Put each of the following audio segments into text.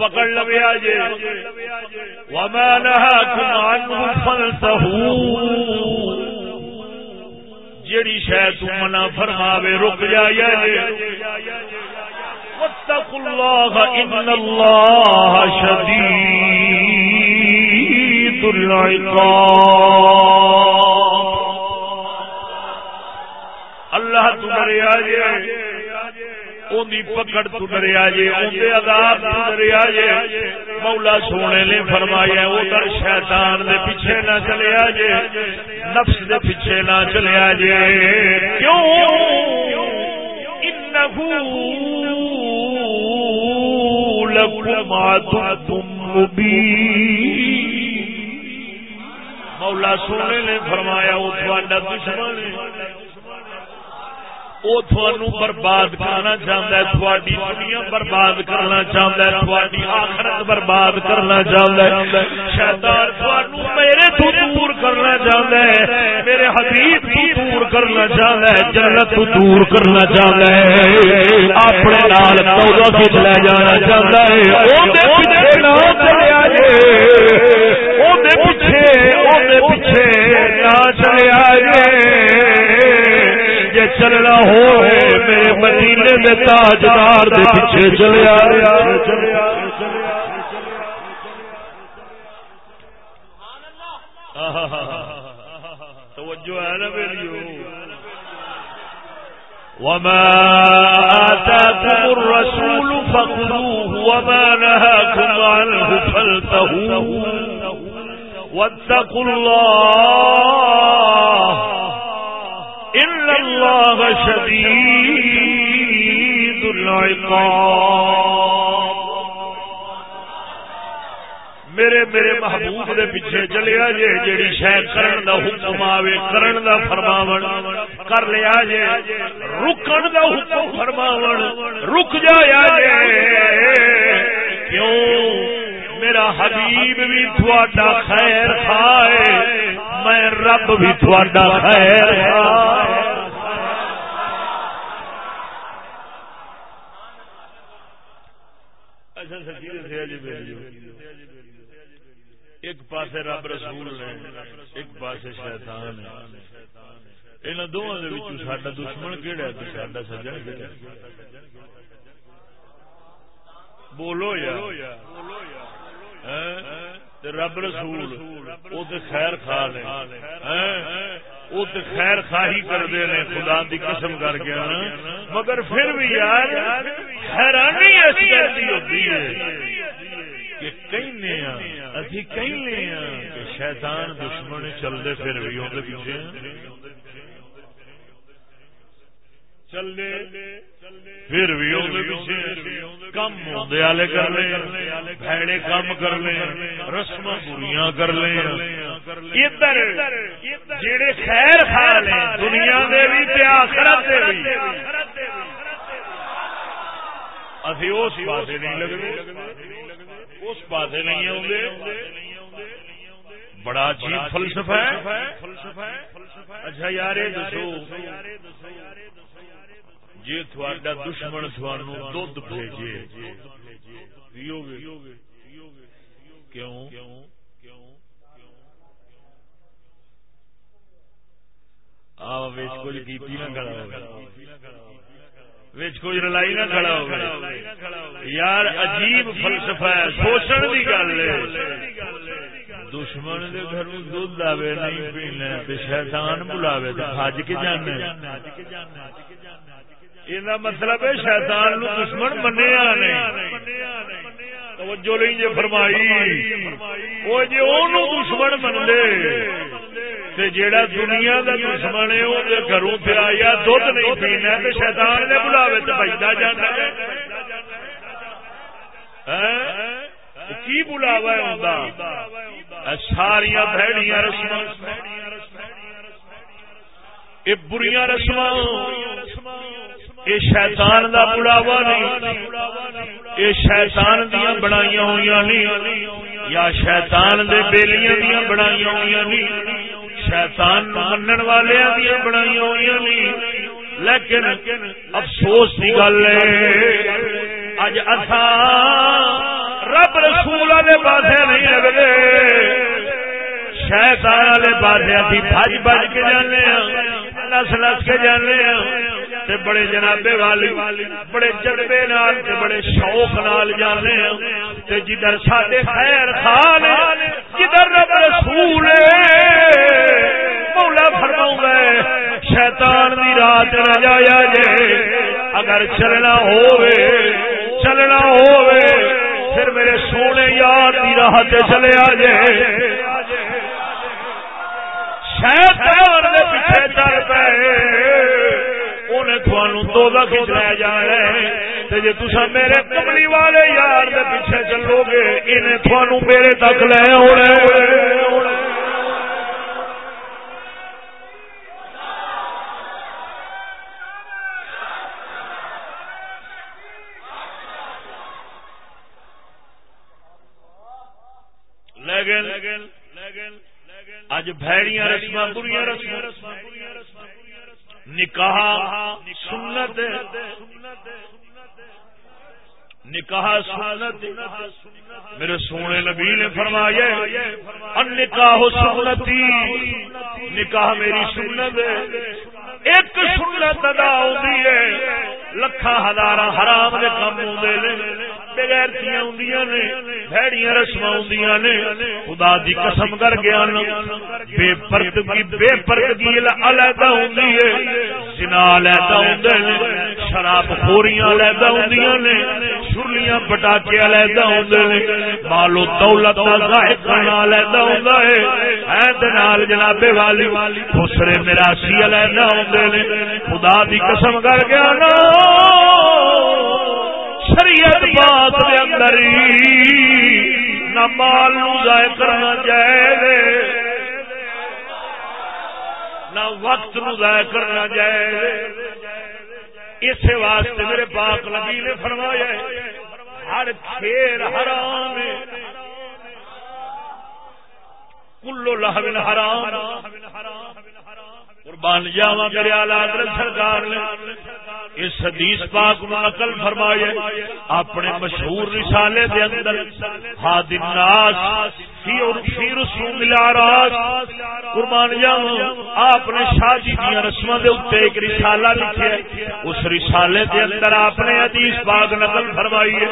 پکڑ لویا جے وما نهاكم عنه فانتهوا جیڑی شاید تو منع فرماوے، رک جایا جے واتقوا الله ان الله شديد العقاب۔ اللہ تو ڈریا جے اونی پکڑ تو ڈریا جے اندے عذاب تو ڈریا جے۔ مولا سونے نے فرمایا، ادھر شیطان دے پیچھے نہ چلیا جے، نفس دے پیچھے نہ چلیا جے۔ کیوں؟ انہو لکم عدو مبین۔ مولا سونے نے فرمایا وہ تھوڑا دشمن ہے۔ وہ تھوانو برباد کرنا چاہتا ہے تھوڑی دنیا برباد کرنا چاہتا ہے تھوڑی آخرت برباد کرنا چاہتا ہے شیطان تھوانو میرے تو دور کرنا چاہتا ہے میرے حبیب تو دور کرنا چاہتا ہے جنت تو دور کرنا چاہتا ہے اپنے نال توبہ کچھ لے جانا چاہتا ہے او دے پیچھے نہ چلیا جے او دے پیچھے او دے پیچھے نہ چلیا جے جے چلنا ہو میرے مدینے میں تاجدار دے پیچھے چلیا توجہ ہے نا میری وما آتاكم الرسول فخذوه وما نهاكم عنه فانتهوا واتقوا الله اللہ شدید العقاب۔ میرے میرے محبوب دے پیچھے چلیا جے، جیڑی شے کرن دا حکم آوے، کرن دا فرماون، کر لیا جے، رکن دا حکم فرماون، رک جایا جے۔ کیوں؟ میرا حبیب بھی تھوڑا خیر کھائے، میں رب بھی تھوڑا خیر ایک پاس رب رسول نے، ایک پاس شیطان ہے ان دونوں سڈا دشمن کہڑا ہے؟ سڈا سجن کہڑا بولو یا ہاں؟ رب رسول وہ تو خیر خا نے۔ ہاں؟ وہ تو خیر خاہی کرتے ہیں خدا دی قسم کر کے ہاں؟ مگر پھر بھی یار، حیرانی ایسی ایسی ہوتی ہے۔ کہ کہنے ابھی کہنے کہ شیطان دشمن چلتے پھر بھی ہوتے پیچھے چلے پھر بھی پیچھے کم ہوندے والے کر لے بھڑے کام کر لے رسم بریاں کر لے ادھر جڑے خیر کھا لے دنیا دے بھی تے آخرت دے بھی۔ اسی اس پاسے نہیں لگتے اس پاسے نہیں آتے بڑا عجیب فلسفہ ہے۔ اچھا یار دسو۔ جی تھوڑا دشمن تھوانو دھد بھیجے پیو گے۔ کیوں؟ آ کچھ کی کھڑا ہوگا۔ کوئی رلائی نہ کھڑا ہوگا یار عجیب فلسفہ ہے سوچن کی گل ہے۔ دشمن دے آوے نہیں پینا شیطان بلاوے بج کے جانے یہ مطلب ہے شیطان نو دشمن منیا توجہ نہیں فرمائی۔ وہ جی دشمن منگے جیڑا دنیا کا دشمن ہے وہ گھروں پہ آیا دھد نہیں پینا تو شیطان نے بلاوے تو بجتا جانا ہاں؟ کی بلاوا ہے ساریا بہڑیاں رسم یہ بری رسم یہ شیطان دا بڑاوا نہیں۔ یہ شیطان دیا بنائی ہوئی نہیں۔ یا شیطان دے بیلیاں دیا بنائی ہوئی نہیں۔ شیطان منن والے دیا بنائی ہوئی نہیں لیکن افسوس کی گل ہے، اج اصا رب رسول والے پاسے نہیں لگتے شیطان والے پاسے ابھی بج بج کے جانے نس نس کے جانے تے بڑے جنابے والی، بڑے جذبے نال تے بڑے شوق نال جانے ہاں۔ تے جدھر ساڈے خیر خان جدھر رب رسول مولا فرماؤں گے شیطان دی رات نہ جایا جے، اگر چلنا ہووے چلنا ہووے، پھر میرے سونے یار دی راہ تے چلے آ جے۔ شیطان دے پیچھے چل پے۔ تھانوں دو کھچ لے جا رہے جی تصا میرے کملی والے یار دے پیچھے چلو گے انہیں تھانوں میرے تک لے آنے اج بھڑیاں رسم بری رسم نکاح سنت نکاح سنت۔ میرے سونے نبی نے فرمایا نکاح سنتی۔ نکاح میری سنت ایک سنت ادا ہوتی ہے۔ لکھا ہزار حرام دے کم آدھے بغیرتیاں ہوں نے۔ بھڑیاں رسم ہوں نے۔ خدا دی قسم کر گیا بے پردگی بے پردگی علیحدہ ہوں جنا علیحدہ ہوں شراب خوریاں علیحدہ ہوں نے۔ سرلیاں پٹاکے علیحدہ ہوں مالو دولت کا ظاہر کرنا علیحدہ ہوں نال جنابے والی، خسرے میراسی علیحدہ ہوں خدا دی قسم کر گیا نا شریعت بات دے اندر نہ مال نو ضائع کرنا جائے نہ وقت نو ضائع کرنا جائے اس واسطے میرے پاک نبی نے فرمایا ہر کھیل حرام کلو لہو حرام۔ قربان جاوا میرے حضرت سرکار نے۔ اس حدیث پاک نقل فرمائے، اپنے مشہور رسالے دے اندر ہاد الناس فی اور فی رسوم الاراس قربان جاوا آپ نے شادی دی رسماں دے اوتے ایک رسالہ لکھیا اس رسالے دے اندر آپ نے حدیث پاک نقل فرمائی ہے۔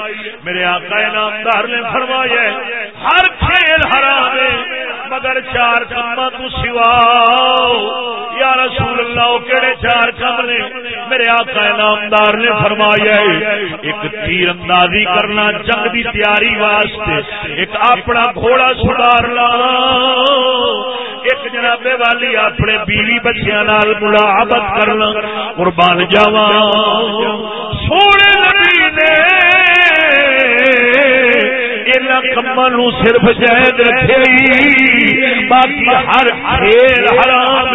میرے آقا نامدار نے فرمایا ہے، ہر کھیل حرام ہے، مگر چار کما تو سوا۔ یا رسول اللہ کہڑے چار کم نے؟ میرے آقا نامدار نے فرمایا ہے، ایک تیر اندازی کرنا، جنگ دی تیاری واسطے، ایک اپنا گھوڑا سدھار لا ایک جنابے والی اپنے بیوی بچیاں نال ملاحبت کرنا قربان جاواں۔ سونے نبی نے کما صرف جائز رکھے باقی ہر کھیل حرام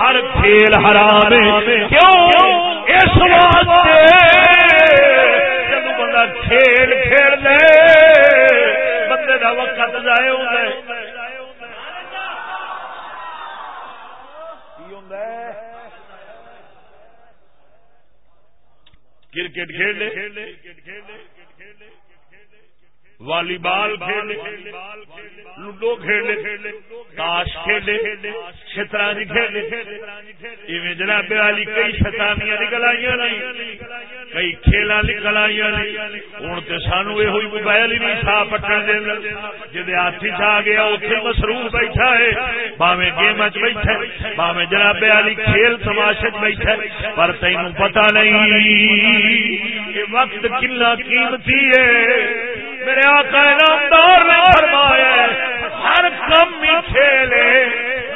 ہر کھیل حرام کیوں؟ اس واسطے جب بندہ کھیل کھیل لے وقت ضائع ہوتا ہے کرکٹ کھیل والی بال کھیلے، لوڈو کھیلے، تاش کھیلے، شطرنج کھیلے۔ ایویں جناب والی کئی شیطانیاں نکل آئی نہیں کئی کھیلا نکل آئی ہوں تو سانو یہ ہوئی موبائل ہی نہیں سا پٹن دینا جی ہاتھ چ گیا اتنے مصروف بیٹھا ہے۔ باوے گیم چ بیٹھا باوے جناب والی کھیل تماشے چ بیٹھا ہے۔ پر تین پتا نہیں یہ وقت کنا قیمتی ہے۔ میرے آقا نامدار نے فرمایا ہر کم ہی کھیلے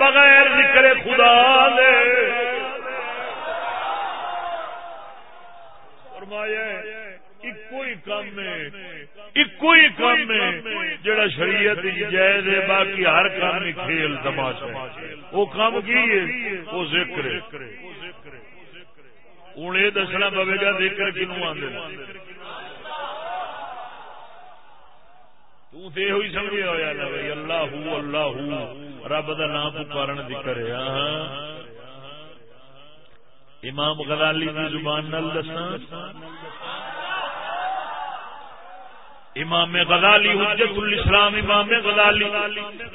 بغیر ذکر خدا لے فرمایا کوئی کام ہے جڑا شریعت جائز ہے، باقی ہر کام کھیل تماشا وہ کام کی ہے؟ وہ ذکر ہوں یہ دسنا پوے گا ذکر کنو آدھے ہوئی سمجھے ہوا نا بھائی، اللہ اللہ رب کا نام پکارن ذکر امام غزالی کی زبان نل دسا امام غزالی، حجت الاسلام امام غزالی۔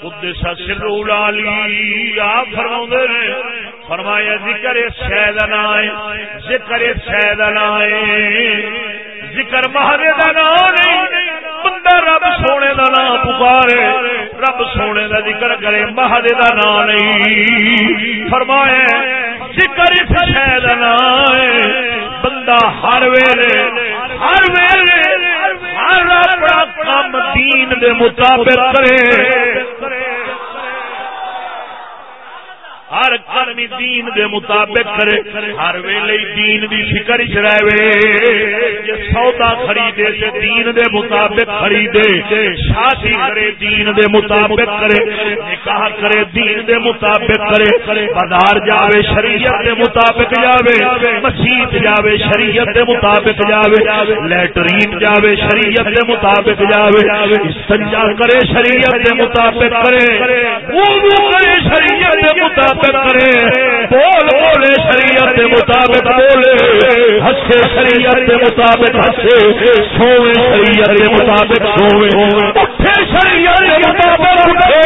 قدس سر العالی آپ فرماؤں نے فرمایا، ذکر شہد نائے ذکر شہد نائے ذکر مہدے دا نہیں۔ بندہ رب سونے دا نام پکارے، رب سونے دا ذکر کرے، مہدے دا نام نہیں۔ فرمایا ذکر اس شہد ہے۔ بندہ ہر ویلے ہر ویلے، ہر اپنا کام دین دے مطابق کرے۔ ہر کرمی دین دے مطابق کرے، ہر ویلے دین دی فکر چ رہے۔ جے سودا خریدے تے دین دے مطابق خریدے، شادی کرے دین دے مطابق کرے، نکاح کرے دین دے مطابق کرے، بازار جاوے، شریعت دے مطابق جاوے، مسجد جاوے، شریعت دے مطابق جاوے، لیٹرین جاوے، شریعت دے مطابق جاوے، استنجا کرے، شریعت دے مطابق کرے وضو کرے، شریعت دے مطابق کرے۔ بول بولے شریعت کے مطابق بولے۔ ہسے شریعت کے مطابق ہسے سوے شریعت کے مطابق سوے اٹھے شریعت کے مطابق اٹھے۔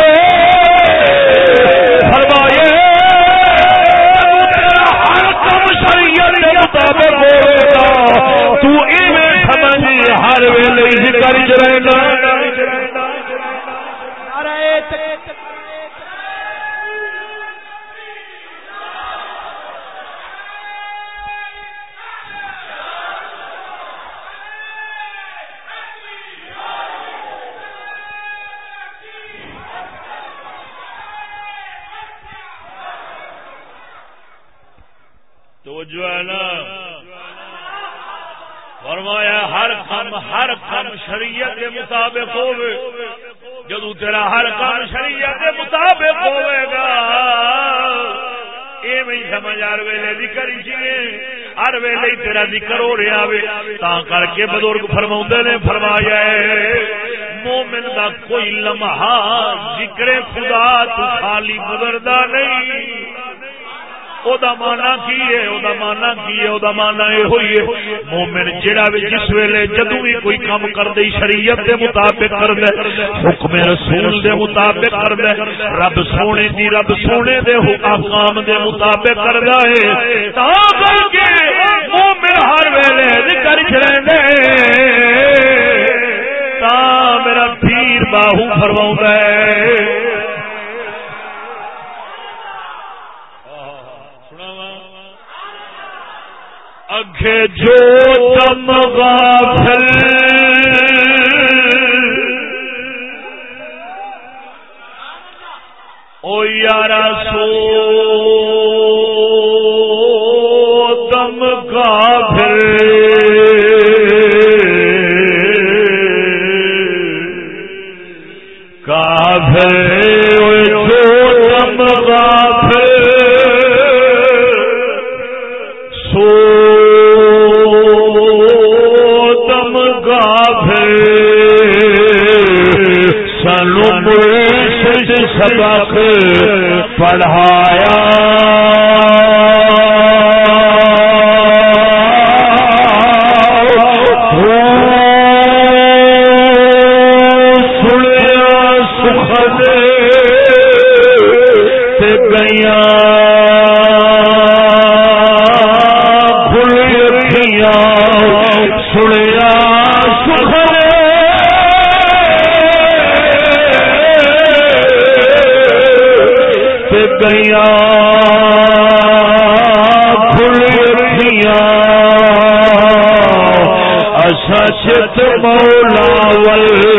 فرمائے ہر کم شریعت کے مطابق بولے گا۔ تو ایویں سمجھ، ہر ویلے ذکر رہے گا جو ہے نا فرمایا ہر کام ہر کام شریعت کے مطابق ہوئے جدو تیرا ہر کام شریعت کے مطابق ہوئے گا۔ ایویں سمجھ ہر ویلے ذکر ہر ویلے تیرا ذکر ہو رہا تا کر کے بزرگ فرما نے، فرمایا مومن دا کوئی لمحہ ذکر خدا تو خالی گزردا نہیں۔ مانا کی ہے مانا کی ہے مانا ہوئی ہے مومن جہاں بھی جس ویلے جدو بھی کوئی کام کر دے شریعت دے مطابق کر دے حکم رسول دے مطابق کر رب سونے دی رب سونے دے احکام دے مطابق کر ہے تا کر کے مومن ہر ویلے ذکر تا میرا پیر باہو فرماؤں ہے کہ جو تم غافل او یارا سو پڑھایا سبق پڑھایا مولا ول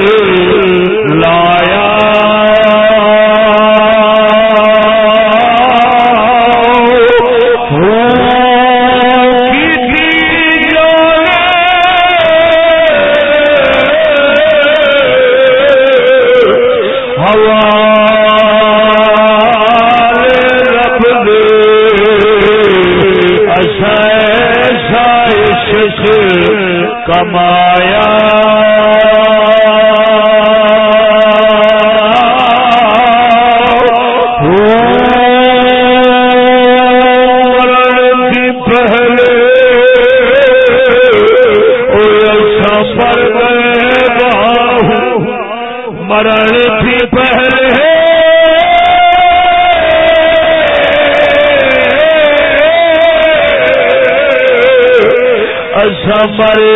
پر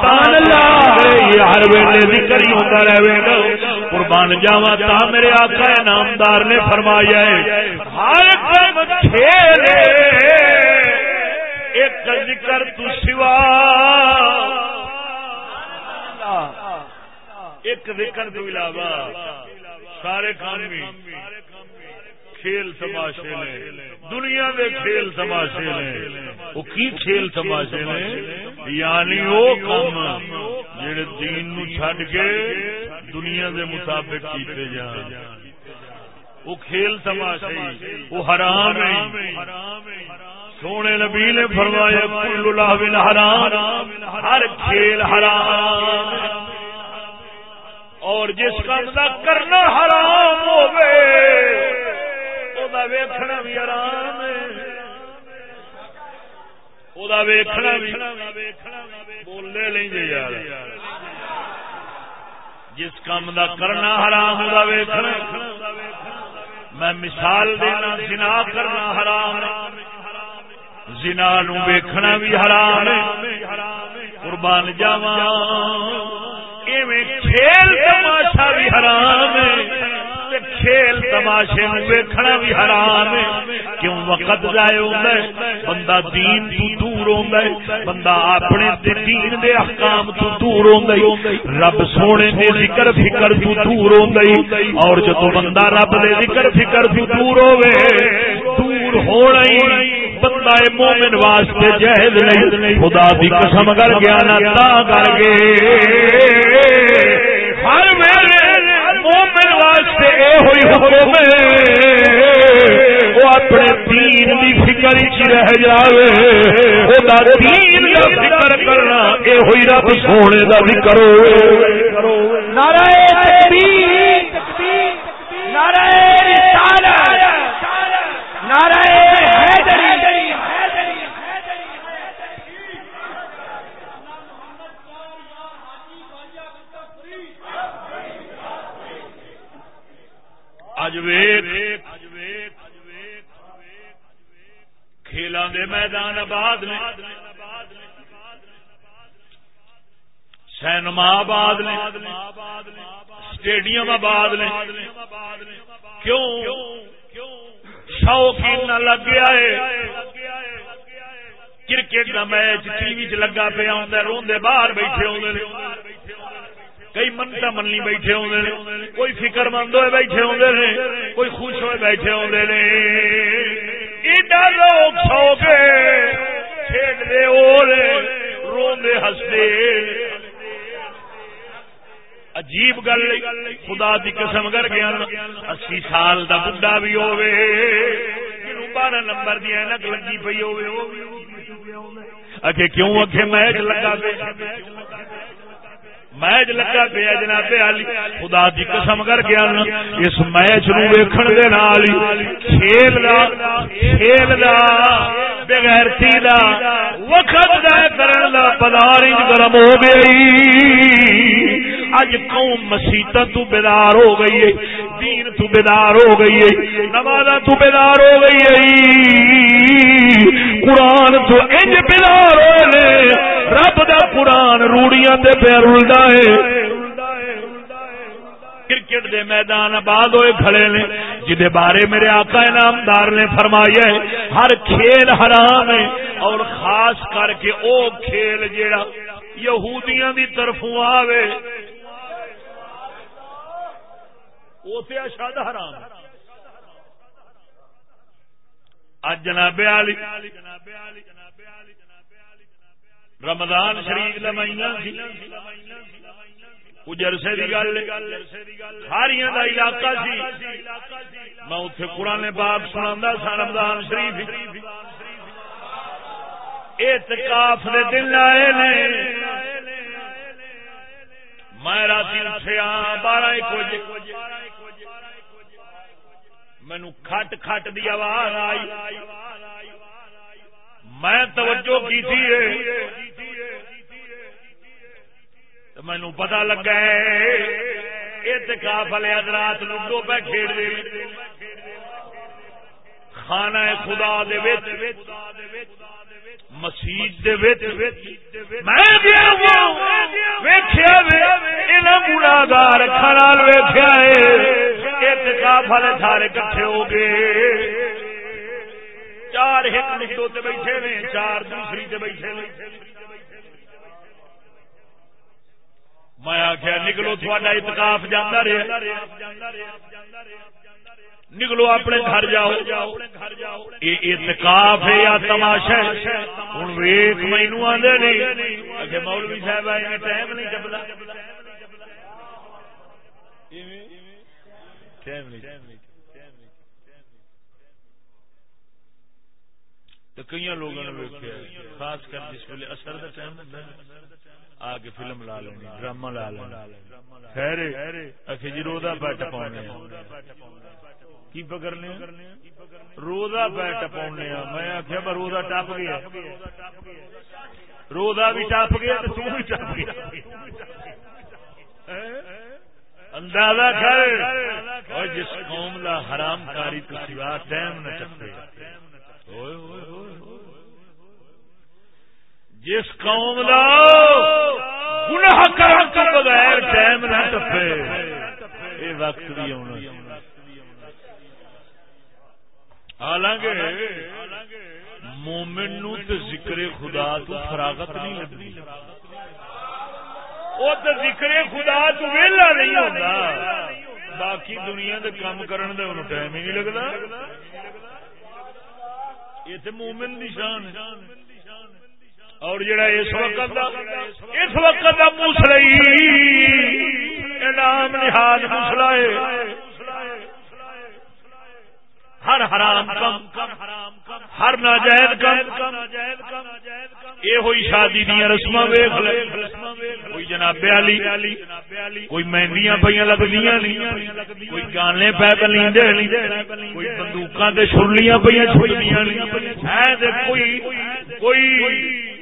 سبحان اللہ! یہ ہر ویلے ذکر ہی ہوتا رہے گا قربان جاوا تا میرے آقا نامدار نے فرمایا ہے۔ ہر کم کھیلے ایک ذکر تو سوا۔ ایک ذکر تو علاوہ سارے کام کھیل تماشے نے۔ دنیا دے کھیل تماشے نے۔ وہ کی کھیل تماشے نے؟ یعنی وہ کام جڑے دین نو چھڈ کے دنیا دے مطابق کیتے جان۔ وہ کھیل تماشے وہ حرام ہے سونے نبی نے فرمایا، کل لاہن حرام، ہر کھیل حرام۔ اور جس کام کا کرنا حرام ہو ویکھنا بھی حرام ہے۔ ویکھنا بھی بولنے لیں گے یار جس کام کا کرنا حرام وہ ویکھنا میں مثال دینا جنا کرنا حرام زنا نو ویکھنا بھی حرام قربان جاوا کھیل تماشا بھی حرام ہے کھیل تماشے ویکھنا بھی حرام کیوں وقت ضائع ہوتا ہے؟ بندہ دین تو دور ہوتا ہے۔ بندہ اپنے دین دے احکام تو دور ہوتا ہے۔ رب سونے دے ذکر فکر تو دور ہوتا ہے۔ اور جب بندہ رب دے ذکر فکر تو دور ہوئے دور ہونا ہی بندہ مومن واسطے جہد نہیں۔ خدا دی قسم کر گیا نا تا کر کے ہر ویلے مومن واسطے اے ہوئی حکم وہ اپنے دین دی فکر چ رہ جاوے۔ خدا دین دا فکر کرنا اے ہوئی رب سونے دا ذکر ہوے نعرہ تکبیر، نعرہ رسالت، نعرہ حیدری۔ اج کھیلوں دے میدان آباد نے، سینما آباد نے اسٹیڈیم آباد نے، کیوں؟ شوق لگ گیا ہے کرکٹ کا میچ ٹی وی چ لگا پیا روندے باہر بیٹھے آدھے کئی منتا مننی بیٹھے ہوتے کوئی فکر مند ہوئے بیٹھے ہوتے کوئی خوش ہوئے بیٹھے ہوتے نے۔ ایڈا لوگ سو کے کھیڈتے روندے ہستے۔ عجیب گل، خدا دی قسم کر گیا اسی سال دا بڈا بھی ہوے بارہ نمبر دی اینک لگی پی ہوے اگے کیوں اگے میچ لگا پہ میچ لگا پیا جناب علی۔ خدا دی قسم کر گیا اس میچ نو ویکھن دے نال کھیل دا کھیل دا بغیر دا، وقت دا کرن دا پدار گرم ہو گئی۔ اج قوم مسیت تو بیدار ہو گئی ہے، دین تو بیدار ہو گئی ہے نماز تو بیدار ہو گئی ہے۔ قرآن تو انج بیدار ہوئے رب دا قرآن روڑیاں دے پہ رلدا ہے। کرکٹ دے میدان آباد ہوئے کھڑے نے، جدے بارے میرے آقا انعامدار نے فرمایا ہے، ہر کھیل حرام ہے، اور خاص کر کے او کھیل جیڑا یہودیاں دی طرفوں آوے شاد حرام اج جناب علی، رمضان شریف لمائیاں کچھ عرصے کی گل ساریا کا علاقہ سی۔ میں اتنے قرآن باغ سنا سا، رمضان شریف۔ اعتکاف دے دن آئے نے۔ میں رات اٹھیا بارہ ایک بجے۔ مینو کھٹ کھٹ دی آواز آئی۔ میں توجہ کی تھی مینو پتا لگا اعتکاف والے حضرات لوڈو پہ کھیڑ دے۔ خانہ خدا دے مسیح گناگار خرال ویخیا اعتکاف والے سارے کٹھے ہو گئے۔ چار ایک لٹو بیٹھے نے چار دوسری بیٹھے نے میں آخیا نکلو تھوڑا اتکاف جانا رہا نکلو اپنے گھر جاؤ۔ یہ اتکاف ہے یا تماشا ہوں ویک مینو آدھے نہیں۔ مولوی صاحب آئے ٹائم نہیں چپلا کئی لوگوں نے ویکیا خاص کر جس ویلے اثر کا ٹائم ہوتا ہے۔ آ کے فلم لا لینی ڈرامہ لا لینا خیر اچھا جی روزہ بیٹھ پاؤنے کی پکڑنے روزہ بیٹھ پاؤنے میں آخیا میں روزہ ٹپ گیا۔ روزہ بھی ٹپ گیا تو تم بھی ٹپ گیا۔ اندازہ کر۔ اور جس قوم کا حرام کاری تو سوا ٹائم نہ ہوئے جس قوم دا گناہ کرن تو بغیر ٹائم نہ ٹپے یہ وقت بھی آنا حالانکہ مومن نو تے ذکر خدا تو فراغت نہیں لگتی وہ تو ذکر خدا تو ویلا نہیں ہوتا باقی دنیا دے کام کرن دے انہوں ٹائم ہی نہیں لگتا یہ تو مومن دی شان ہے۔ اور جڑا اس وقت اس وقت کا مسلئی انعام نہاد مسلا ہے۔ ہر حرام کم، ہر ناجائز کم۔ یہ ہوئی شادی دیا رسم ویخ لے۔ کوئی جناب علی، کوئی مہندیاں پہ لگدیاں کوئی گانے پہ کلیندے کوئی بندوق شرلیاں پہ چھڑیاں کوئی کوئی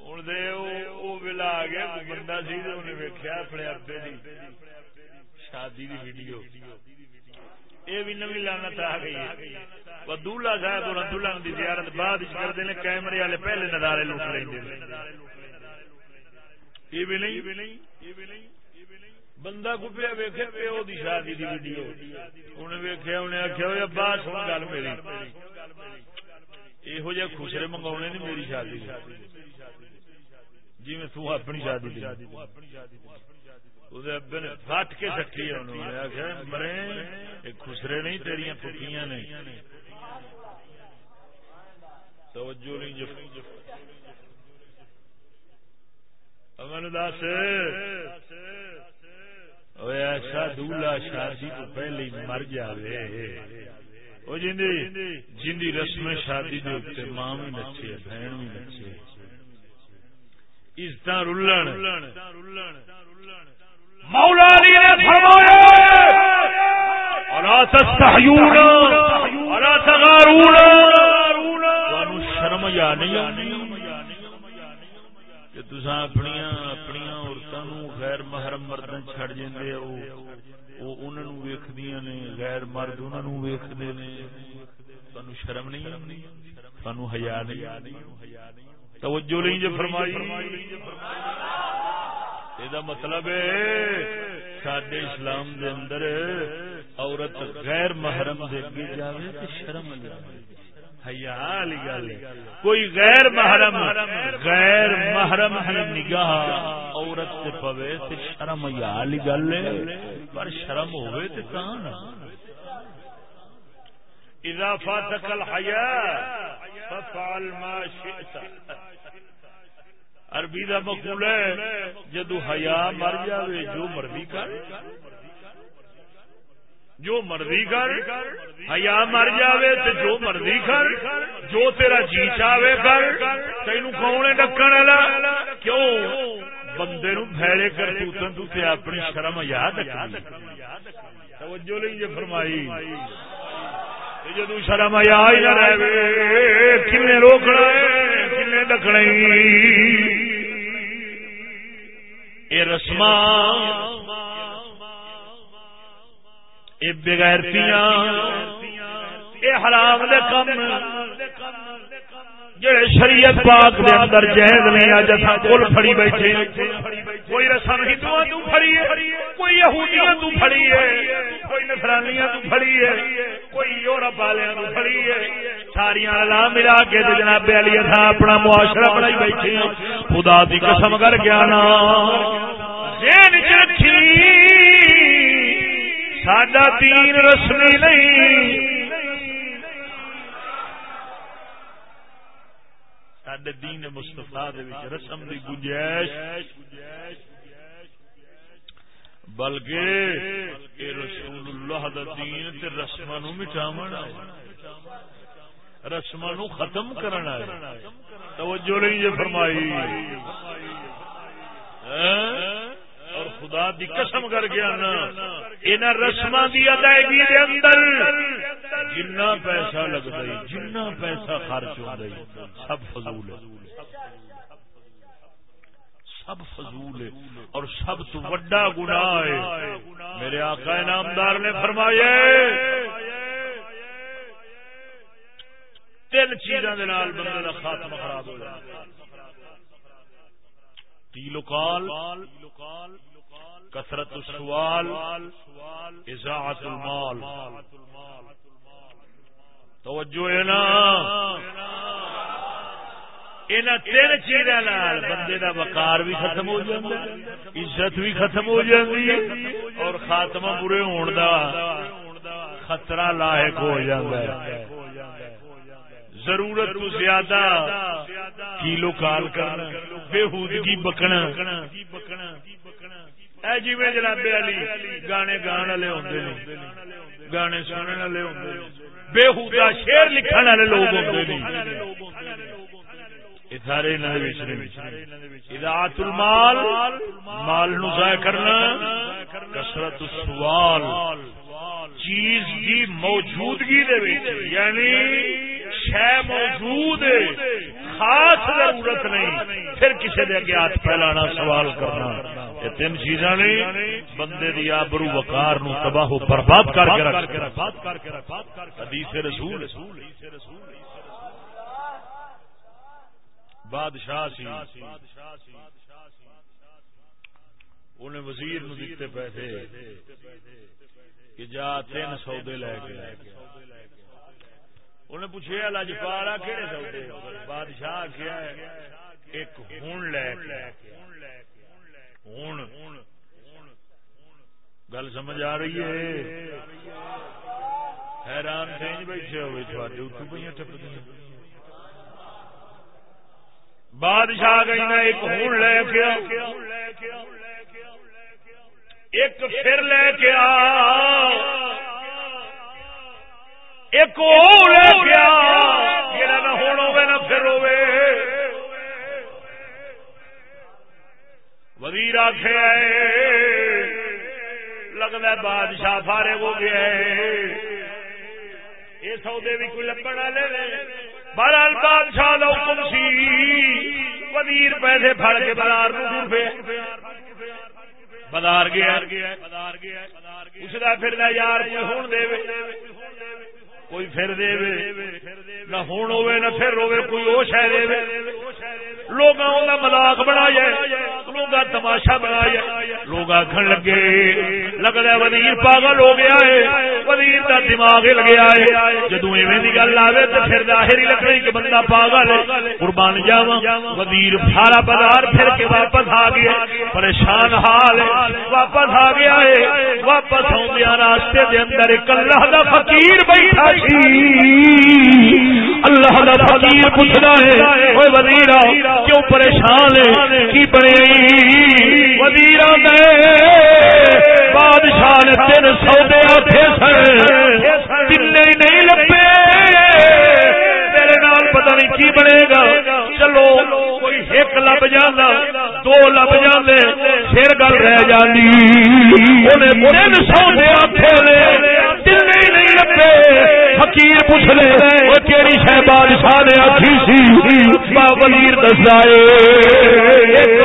وہ بربادی آ گیا بندہ سی ویکیا اپنے ابے شادی کی ویڈیو۔ یہ بھی نوی لانت آ گئی ہے۔ دولا صاحب اور دلہن کی زیارت بعد کرتے ہیں، کیمرے والے پہلے نظارے لوٹ لیں یہ بھی نہیں؟ بندہ کو پیا ویخیا پیو کی شادی کی ویڈیو۔ انہیں ویخیا انہیں آخیا ہوا باہر سن گل میری۔ یہو جہ خسرے منگا نہیں میری شادی جی میں تو اپنی شادی ابے نے فٹ کے سکی مرے خسرے نہیں تیریا پکیاں نے توجہ نہیں جف امن دس۔ ایسا دولا شادی تو پہلے مر جائے وہ جی رسم شادی دے ماں بھی نچے بہن بھی نچے عزت رلن مولا علی نے فرمایا الا تستحيون الا تغارون شرم یا نہیں کہ تسا اپنی اپنی عورتوں غیر محرم مردن چھڑ جاندے نے، غیر مرد انہوں ویختے نے۔ شرم نہیں سانو ہیا نہیں توجہ نہیں جو فرمائی۔ یہ مطلب سڈے اسلام دے اندر عورت غیر محرم دے اگے جائے تو شرم کوئی غیر محرم غیر محرم کی نگاہ، عورت سے پوے تو شرم والی گل پر شرم ہوئے تو کہاں اضافہ تکل حیا ففعل ما شئت۔ عربی دا مقول ہے، جدو حیا مر جاوے، جو مرضی کر۔ جو مرضی کر، حیا مر جاوے تو جو مرضی کر، جو تیرا جی چاہے کر تین کون ہے ڈکن والا، کیوں؟ بندے نو بھڑے کر تو تے اپنی شرم یاد رکھنی۔ توجہ نہیں جی فرمائی۔ جدو شرم یا ہی نہ رہے کن روکنا کن ڈکنا یہ رسم یہ بغیرتیاں یہ حرام دے کم، جڑے شریعت پاک دے اندر جہد نہیں اج اساں کل پھڑی بیٹھے، کوئی رسم ہندوؤں تو پھڑی ہے، کوئی یہودیاں تو پھڑی ہے، کوئی نصرانیاں تو پھڑی ہے، کوئی یورپ والےاں تو پھڑی ہے۔ ساری لا ملا کے تے جناب علی اساں اپنا معاشرہ بنائی بیٹھے ہیں۔ خدا دی قسم کر کے نا ذہن جی ساڈا دین رسمی نہیں۔ سڈے دین مستفا رسم کی گنجائش۔ بلکہ رسول اللہ دا دین تے رسم نو مٹاو رسم نو ختم کرنا توجہ نہیں یہ فرمائی۔ ہاں؟ خدا دی قسم کر گیا نا ان رسم کی ادائیگی دے اندر جنا پیسہ لگتا ہے جنا پیسہ خرچ ہوتا ہے سب فضول ہے۔ سب فضول ہے اور سب تو وڈا گناہ ہے۔ میرے آقا نامدار نے فرمایا تین چیزوں کے نال بندے کا خاتمہ خراب ہو جائے۔ تیلوکال کثرت السوال اضاعت المال۔ توجہ ہے نا؟ ان تین چیزوں بندے کا وقار بھی ختم ہو جاتا عزت بھی ختم ہو جاتی ہے، اور خاتمہ برے ہون دا خطرہ لاحق ہو جاتا ہے۔ ضرورت تو زیادہ کیلو کال کرنا بےحودگی بکنا۔ اے جی میں جناب علی، گانے گان والے ہوتے ہیں گانے سننے والے ہوتے ہیں بےحودہ شیر لکھن والے لوگ ہوتے سارے اضاعت المال مال نو ضائع کرنا۔ کسرت سوال۔ چیز کی موجودگی دے یعنی شہ موجود خاص ضرورت نہیں۔ پھر کسی دے اگے ہاتھ پھیلانا سوال کرنا۔ یہ تین چیزاں نے بندے دی آبرو وقار نو تباہ برباد کر کے رکھ۔ حدیث رسول۔ بادشاہ سی۔ انہیں وزیر نو دیتے پیسے کہ جا تین سودے لے کے انہیں پوچھے لجپالا کہڑے سودے؟ بادشاہ کیا ہے؟ ایک ہوں لے کے ہوں گل سمجھ آ رہی ہے؟ حیران تھے بیٹھے ہوئے؟ تھوڑے اتو پہ ٹپدی بادشاہ کہنا ایک ہوں لے کے ایک پھر لے کے آ ایک لے گیا جا نہ ہوں ہوے نہ پھر ہوے وزیر آخ لگتا بادشاہ فارے ہو گیا یہ سودے بھی کوئی لبن والے بہرحال بادشاہ کا حکم سی وزیر پیسے پڑ کے بازار پہ بازار گیا۔ اس کا پھر یار کوئی ہون دے کوئی پھر دے نہ ہون ہوے نہ پھر ہوے کوئی وہ شہ دے لوگ مذاق بنایا لوگ تماشا بنایا لوگ آخر لگے، لگتا وزیر پاگل ہو گیا ہے۔ وزیر کا دماغ ہل گیا ہے۔ جدو ایویں گل آئے تو پھر ظاہر ہی لگ کہ بندہ پاگل ہے۔ قربان جاوا وزیر سارا بازار پھر کے واپس آ گیا پریشان حال ہے۔ واپس آ گیا ہے۔ واپس آدھا راستے دے اندر ایک اللہ کا فقیر بیٹھا سی۔ اللہ کا فقیر پوچھنا ہے وہ وزیر کیوں پریشان ہے؟ کی بنے وزیر بادشاہ نے تین سودے آتے سن۔ تین نہیں لبے۔ میرے نال پتہ نہیں کی بنے گا۔ چلو، کوئی ایک لب جانا دو لب جانے پھر گل رہ جانی انہیں تین سودے آتے تین نہیں لبے فقیر پوچھ لے، وہ کیڑی شہ بادشاہ نے آخی سی؟ وزیر دس آئے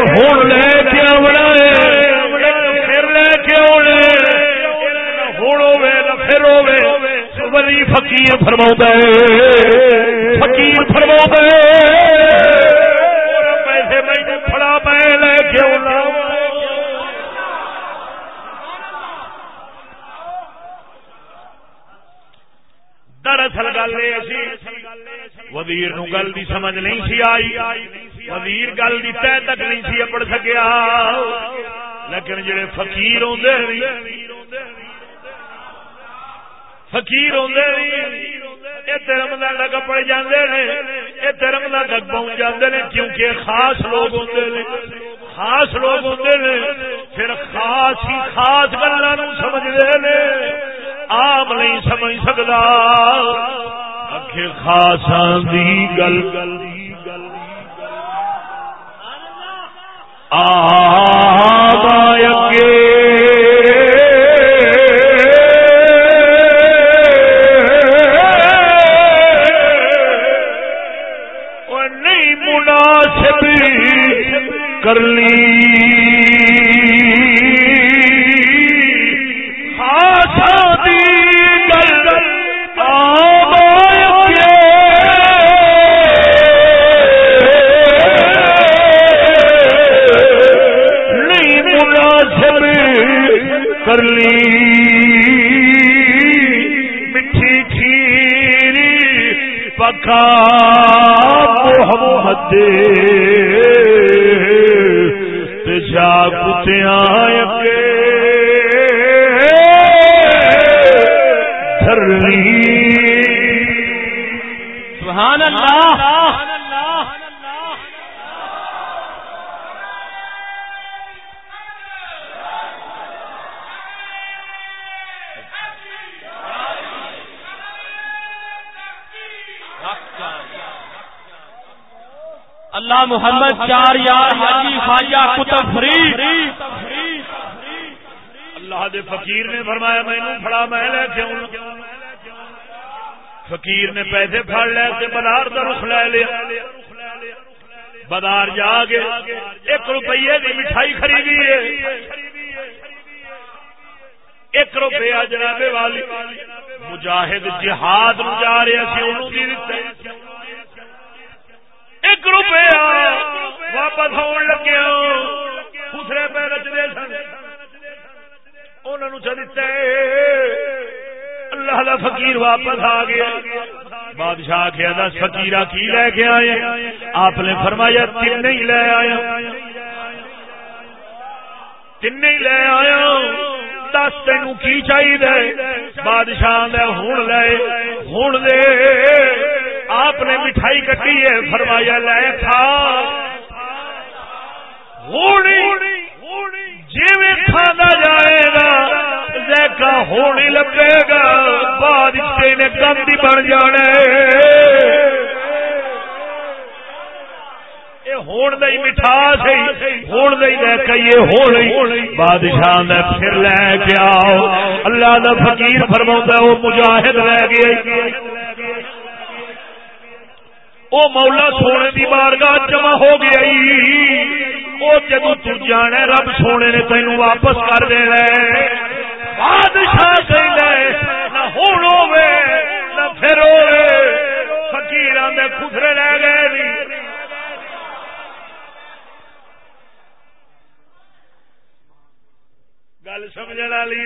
ہوں لے کے آنا پھر لے کے آنے ہوں ہوے نہ پھر ہوے ولی فقیر فرما فقیر فرما پیسے میں فڑا میں لے کے دراصل گل یہ وزیر نو گل دی سمجھ نہیں سی آئی۔ وزیر گل دی تہ تک نہیں سی اپڑ سکیا۔ لیکن جڑے فقیر ہوندے فقیر ہوندے یہ دھرم کا لگ پڑ جاندے نے یہ دھرم کا لگ پہنچ جاندے نے کیونکہ خاص لوگ ہوندے نے خاص لوگ ہوندے نے پھر خاص ہی خاص گلاں نو سمجھدے نے۔ آپ نہیں سمجھ سکتا خاصا دی گل۔ گل نہیں مناسب۔ کر لی۔ کر لی۔ میٹھی کھیری پکا۔ محمد سبحان اللہ۔ اللہ محمد چار یار حاجی خواجہ کتب فرید. اللہ دے فقیر نے فرمایا، میں پڑا میں لے کے فقیر نے پیسے پھڑ لے کے بنار کا رخ لے لیا۔ بازار جا کے ایک روپیے کی مٹھائی خریدی ہے۔ ایک روپیہ جناب والی مجاہد جہاد جا رہے ایک روپیہ واپس آن لگے ہاں۔ دوسرے پہ رچتے سن۔ انہوں چلتے، اللہ فقیر واپس آ گیا۔ بادشاہ کیا دس فکیر کی لے کے آئے آپ نے فرمایا، تین نہیں لے آیا تین لے آیا دس تین کی چاہیے بادشاہ نے ہوں لے ہوں دے آپ نے مٹھائی کٹی ہے فرمایا لے کھا جی کھانا جائے گا ذائقہ ہونے لگے گا بعد نے گند بن جانا ہون مٹھاس ہون بادشاہ نے پھر لے کے آؤ اللہ دا فقیر فرما وہ مجاہد لے گیا وہ مولا سونے دی بارگاہ جمع ہو گئی وہ جدو تانے رب سونے نے تینوں واپس کر دینا بادشاہ نہ ہوں ہوے نہ پھر فکیر میں خسرے گئے گل سمجھ والی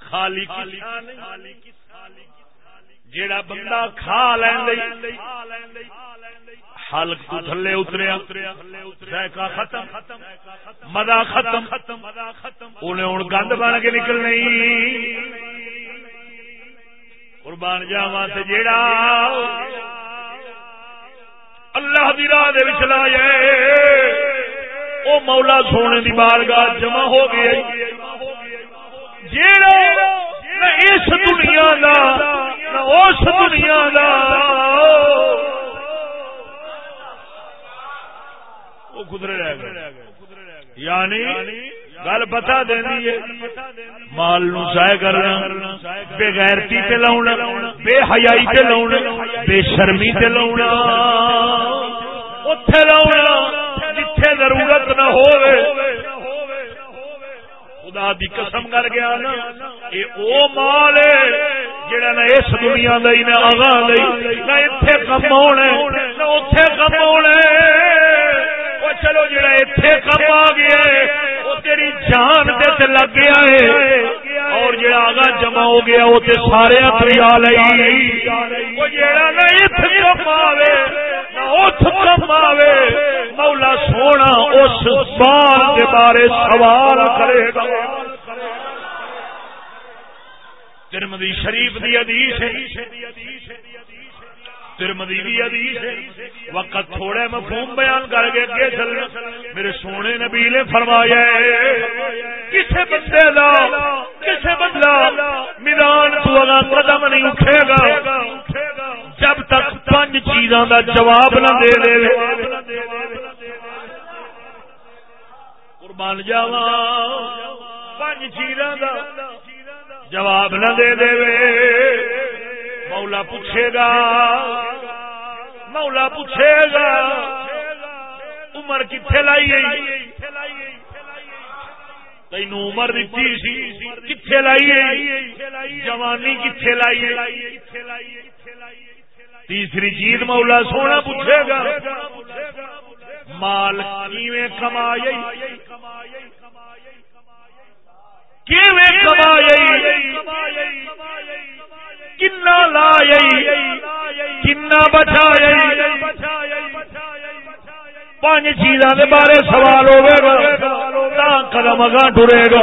خالی جیڑا بندہ کھا لیں حلق تو تھلے اتریا، ذائقہ ختم مزہ ختم انہیں ہوں گند بن کے نکلنی۔ قربان جاوا سے جیڑا اللہ دی راہ دے وچ لائے۔ او مولا سونے دی بارگاہ جمع ہو گیا جیڑا نہ اس دنیا دا، نہ اس دنیا دا۔ وہ گزرے رہ گئے۔ یعنی گل پتا دینی ہے، مال نو ضائع کرنا، بے غیرتی تے لاؤنا، بے حیائی تے لاؤنا، بے شرمی تے لاؤنا۔ اوتھے لاؤنا۔ جتھے ضرورت نہ ہوے خدا دی قسم کر گیا نا، اے او مال ہے جڑا نہ اس دنیا دا ہی نہ اگاں دی نہ ایتھے کم ہونے نہ اوتھے کم ہونے چلو جڑا اتنے کم آ گیا ہے وہ تیری جان دے لگ گیا ہے۔ اور جڑا آگا جمع ہو گیا وہ تے سارے دریا لئی۔ وہ جڑا نہ اتنے کم آوے، نہ اتھ کم آوے۔ مولا سونا اس بال کے بارے سوال کرے گا۔ ترمدی شریف دی حدیث ہے۔ ترمدی بھی حدیث وقت تھوڑے مفہوم بیان کر کے اگے چلنا میرے سونے نبی نے فرمایا کسے بندے دا، کسے بندہ میدان تو اگا قدم نہیں اٹھے گا۔ جب تک پانچ چیزاں دا جواب نہ دے دے قربان جاوا پانچ چیزاں دا جواب نہ دے دے۔ مولا پوچھے گا، مولا پوچھے گا، عمر کتنے لائی تین عمر دیتی سی کتنے لائی جوانی کتنے لائی تیسری چیز مولا سونا پوچھے گا، مال کیویں کمائی؟ کیویں کمائی؟ کنا لا کنا بچا پانچ چیزاں دے بارے سوال ہوئے گا قدم اگا ٹرے گا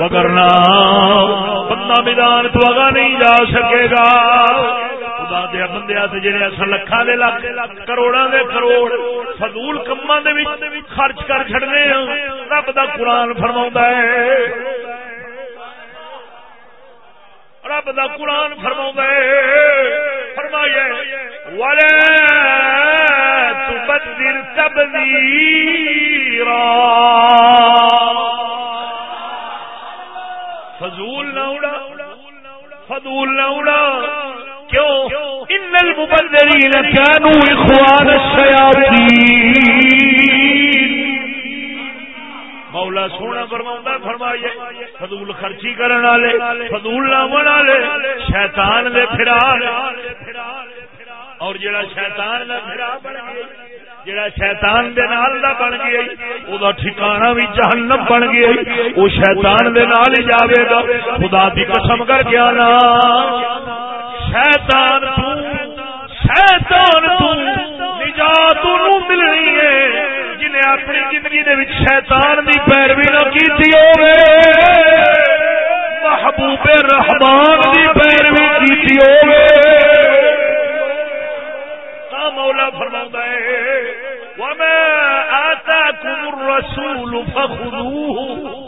وگرنا بندہ میدان تو اگا نہیں جا سکے گا دیا بندیا جہاں اصل لکھان دے لکھ کروڑا دے کروڑ فضول کما خرچ کر چڑنے رب دا قرآن فرما ہے رب دا قرآن فرما فرمایا ولا تبدل تبدیرا فضول نہ اڑا، فضول نہ اڑا۔ کیوں؟ ان ان المبذرین كانوا اخوان الشیاطین مولا سونا فرما فرمائیے، فضول خرچی کرنے والے، فضول لاون والے، شیطان دے پھرا اور جڑا شیطان دا پھرا بن گیا جڑا شیطان دے نال دا بن گیا او دا ٹھکانہ بھی جہنم بن گیا او شیطان دے نال ہی جاوے گا۔ خدا دی قسم کر کے انا شیطان تو شیطان تو نجات نو ملنی ہے۔ جنہیں اپنی زندگی دے وچ شیطان دی پیروی نہ کیتی ہوے محبوب رحمان دی پیروی کیتی ہوے تا مولا فرما ہے، وما آتاكم الرسول فخذوه۔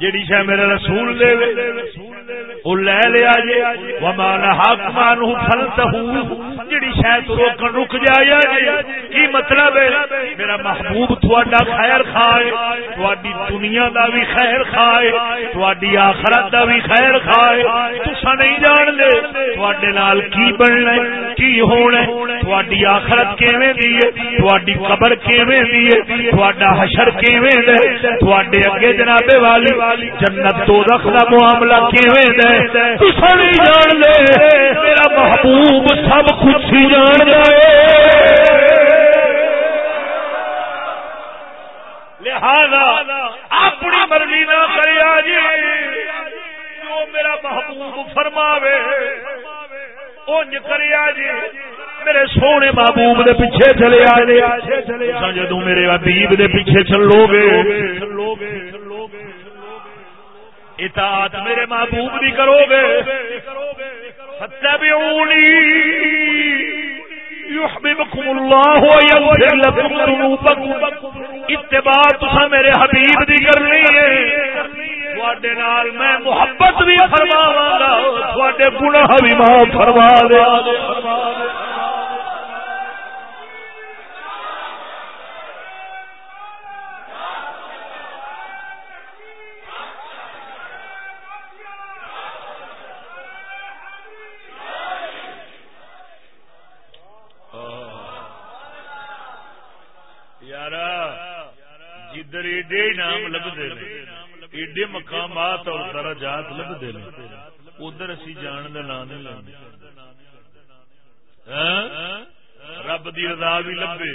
جیڑی شہ میرے رسول دے وہ لے لیا جی وما نهاكم عنه فلتهوا جیڑی شہ روکن رک جایا جی کی مطلب ہے میرا محبوب تھوڑا خیر کھائے تھوڑی دنیا دا بھی خیر کھائے تھوڑی آخرت دا بھی خیر کھائے تسا نہیں جان لے تھوڑے نال کی بننا کی ہونا تھوڑی آخرت کیویں دی ہے تھوڑی قبر کیویں دی ہے تھوڑا حشر کیویں دے تھوڑے اگے جناب والی جنت تو رکھ دا معاملہ کیویں دے تسا نہیں جان لے میرا محبوب سب کچھ ہی جان جائے۔ لہذا اپنی مرضی نہ کریا جی جو میرا محبوب فرماوے، اونج کریا جی میرے سونے محبوب دے پیچھے چلے آ جدو میرے حبیب دے پیچھے چلو گے اطاعت میرے محبوب دی کرو گے فتبعونی یحببکم اللہ ویغفر لکم ذنوبکم۔ اتباع تسا میرے حبیب دی کرنی ہے۔ تواڈے نال میں محبت بھی فرماواں گا، تواڈے گناہ بھی معاف فرما دے جدھر ایڈے نام لبتے ایڈے مقامات اور درجات لبتے ادھر اسی جان کا نام نہیں لگتے رب دی رضا بھی لبے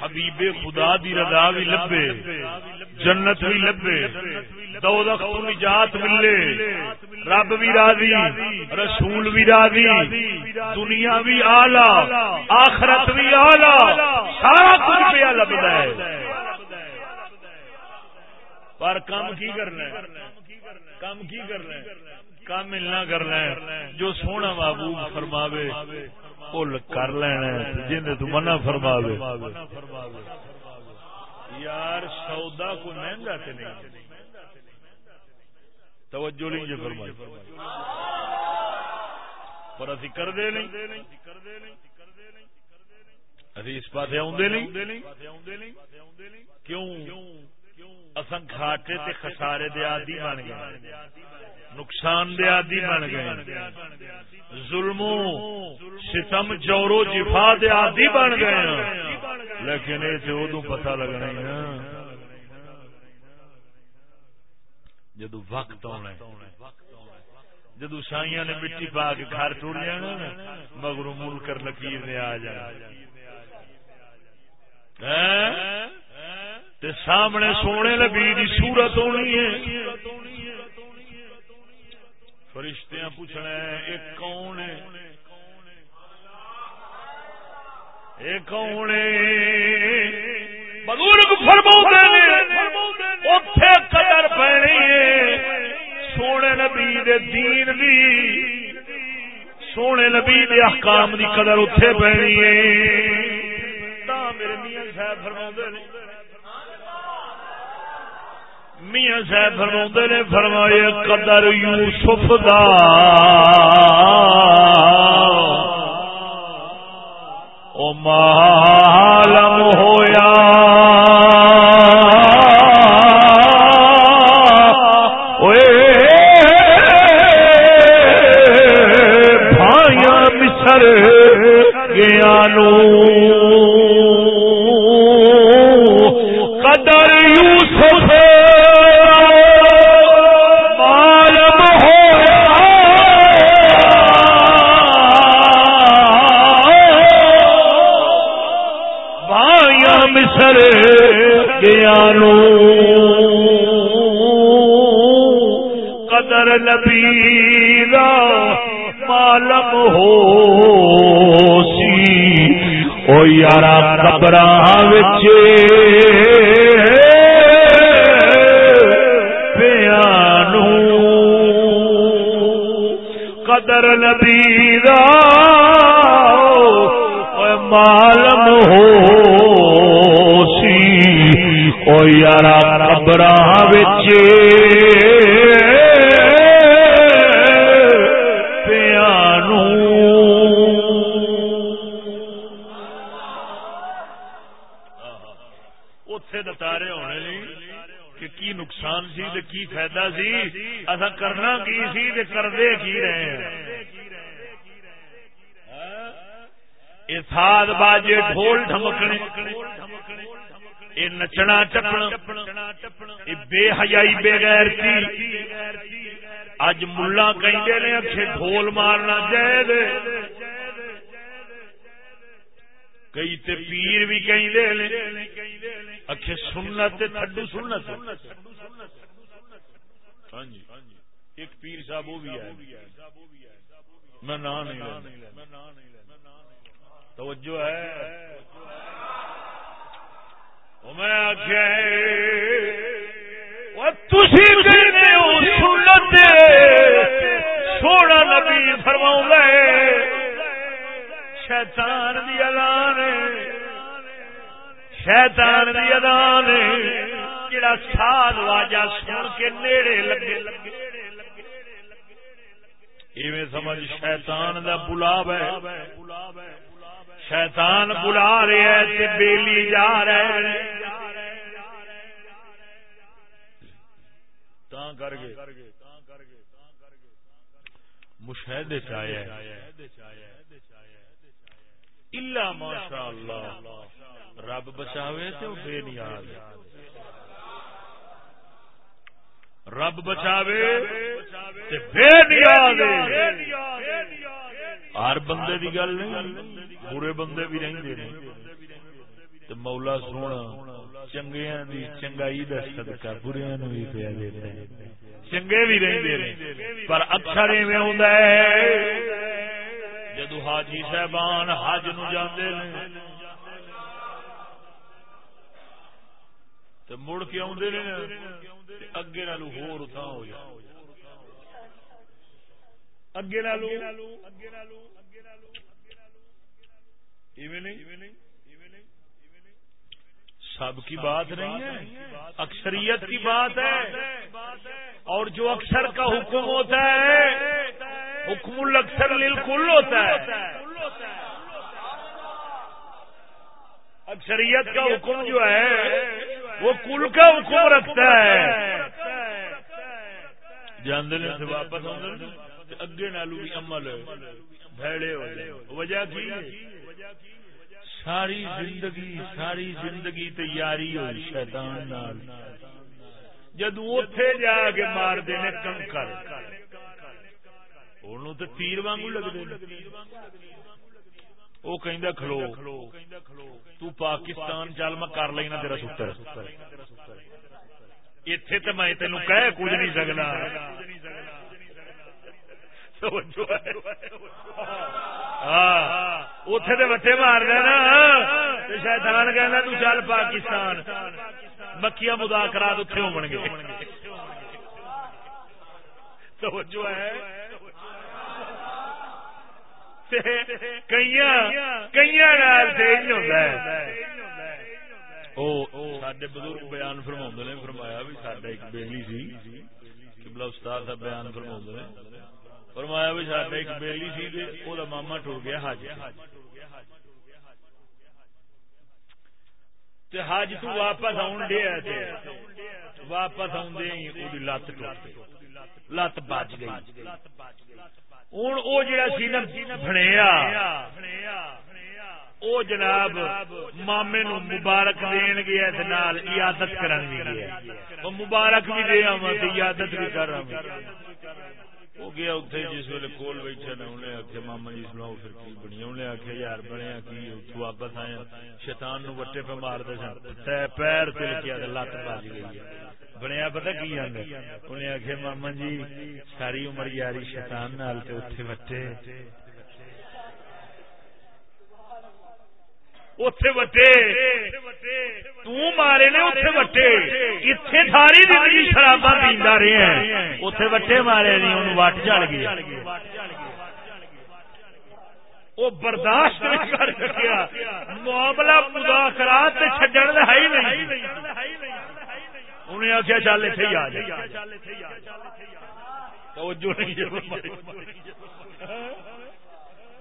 حبیب خدا دی رضا بھی لبے جنت بھی لبے دودھ نجات ملے۔ رب بھی راضی، رسول بھی راضی، دنیا بھی آلہ آخرت بھی آلہ سارا کچھ پیا لبدا ہے۔ پر کام کی کرنا ہے؟ کام کی کرنا ہے؟ کام ملنا کرنا ہے؟ جو سونا محبوب فرماوے، پل کر لینا جن تو منع فرماوے۔ یار، سودا کو مہنگا تے نہیں توجہ نہیں جو فرمائی۔ پر اسی کر دے نہیں۔ ابھی اس پاس آدھے نہیں۔ کیوں؟ اصل گھاٹے تے خسارے دے آدی بن گئے نقصان دے آدی بن گئے۔ ظلم ستم جورو جفا دے آدی بن گئے لیکن یہ تو ادو پتا لگنا ہی نا۔ جدو وقت آنا جدو سائیاں نے مٹی پا کے گھر ٹوٹ جانا مگرو مول کر لکیر نے آ جانا۔ تے سامنے سونے لبی دی صورت ہونی ہے۔ فرشتیاں پوچھنا ہے ایک کون ہے؟ ایک کون ہے؟ بزرگ فرما اتے قدر پینی ہے۔ سونے نبی دے دین دی، سونے نبی دے احکام دی قدر اتے پینی ہے۔ میرے میاں صاحب فرما میاں صاحب فرما نے فرمایا قدر یوسف دا۔ او معلم قدر نبی معلوم ہو سی۔ او یارا قبر پیانو۔ قدر نبی معلوم ہو سی۔ او یارا قبر نقصان سی تے کی فائدہ سی؟ اصا کرنا کی سی تے کردے کی رہے ہاں؟ ساد باجے ڈھول ڈھمکنے یہ نچنا ٹپنا بے حیائی بے غیر اج ملا کہیں نے اکھے ڈھول مارنا جائے دے کئی تے پیر بھی کہیں دے لیں اکھے سنت تے تھڈو سنت۔ ہاں جی۔ ایک پیر صاحب وہ بھی ہے میں نہ نہیں توجہ ہے۔ میں آخیا سنت سونا نبی فرما شیطان دی اذان شیطان دی اذان جڑا سال واجا سن کے نیڑے لگے۔ ایویں سمجھ شیطان دا بلاب ہے۔ شیطان بلا رہے ہیں بیلی جا رہے ہیں کر مشاہدے چاہے اللہ ماشاء اللہ رب بچاوے تو بے نیاز رب بچاوے تے بے نیاز ہر بندے دی گل نہیں، برے بندے بھی رہتے مولا سونا چنگیا دی چنگائی دا صدقہ بریا نو بھی پیا دیتا ہے۔ چنگے بھی رہتے پر اکثر ایویں ہوں جدو حاجی صاحبان حج نو جاندے نے۔ تے مڑ کے آدھے نے۔ اگے نالو ہور ہو جائے اگے نالو اگے نالو سب کی بات نہیں ہے اکثریت کی بات ہے اور جو اکثر کا حکم ہوتا ہے حکم الاکثر للکل ہوتا ہے اکثریت کا حکم جو ہے وہ کل کا حکم رکھتا ہے۔ جاندے سے واپس اگے نالو بھی عمل بھڑے ہو جائے۔ وجہ کی ساری زندگی ساری زندگی تیاری ہوئی شیطان نال۔ جدو اتے جا کے مار دے کنکر انہوں تو تیر وانگو لگتے وہ کہ کھلو تو پاکستان چل میں کر لینا تیرا سوتر اتے تو میں تینوں کہہ کچھ نہیں سکنا اتے تو وٹے مار دینا شیطان کہنا تو چل پاکستان مکیا مداخرات اتنے ہو گے توجہ ہے کئی بزرگ بیان فرما نے، فرمایا بھی سڈا ایک بیلی سی استاد بیان فرما نے۔ فرمایا بھی سارا ایک بیلی سی وہ ماما ٹر گیا حج۔ حج تو واپس آن دیا واپس آدھے ہی لت ٹوٹ لت بچ گئی۔ ہوں وہ جڑا سی نا بنیا او جناب مامے نو مبارک دین گیا عادت کرن گیا مبارک بھی دیا عادت بھی کر رہا وہ گیا اتنے جس ویل کول بیٹھے نا انہیں آخیا ماما جی سناؤ پھر کی بنی انہیں آخیا یار بنیا کی اتو واپس آیا شیطان نو وٹے پہ مارتے سن پیر تل کیا لت بج گئی بنیا پتا کی آدھا انہیں آخیا ماما جی ساری عمر یاری شیطان نال تے اتنے وٹے اتے وٹے۔ تارے نے اتے وٹے۔ اتنے ساری زندگی شرابا پیندا رہے ہیں۔ اتے وٹے مارے نہیں ان وٹ چڑ گیا وہ برداشت نہیں کر سکیا۔ معاملہ مداخرات چڈن ہے ہی نہیں۔ انہیں آخیا چل اتنے ہی آ جائے توجہ نہیں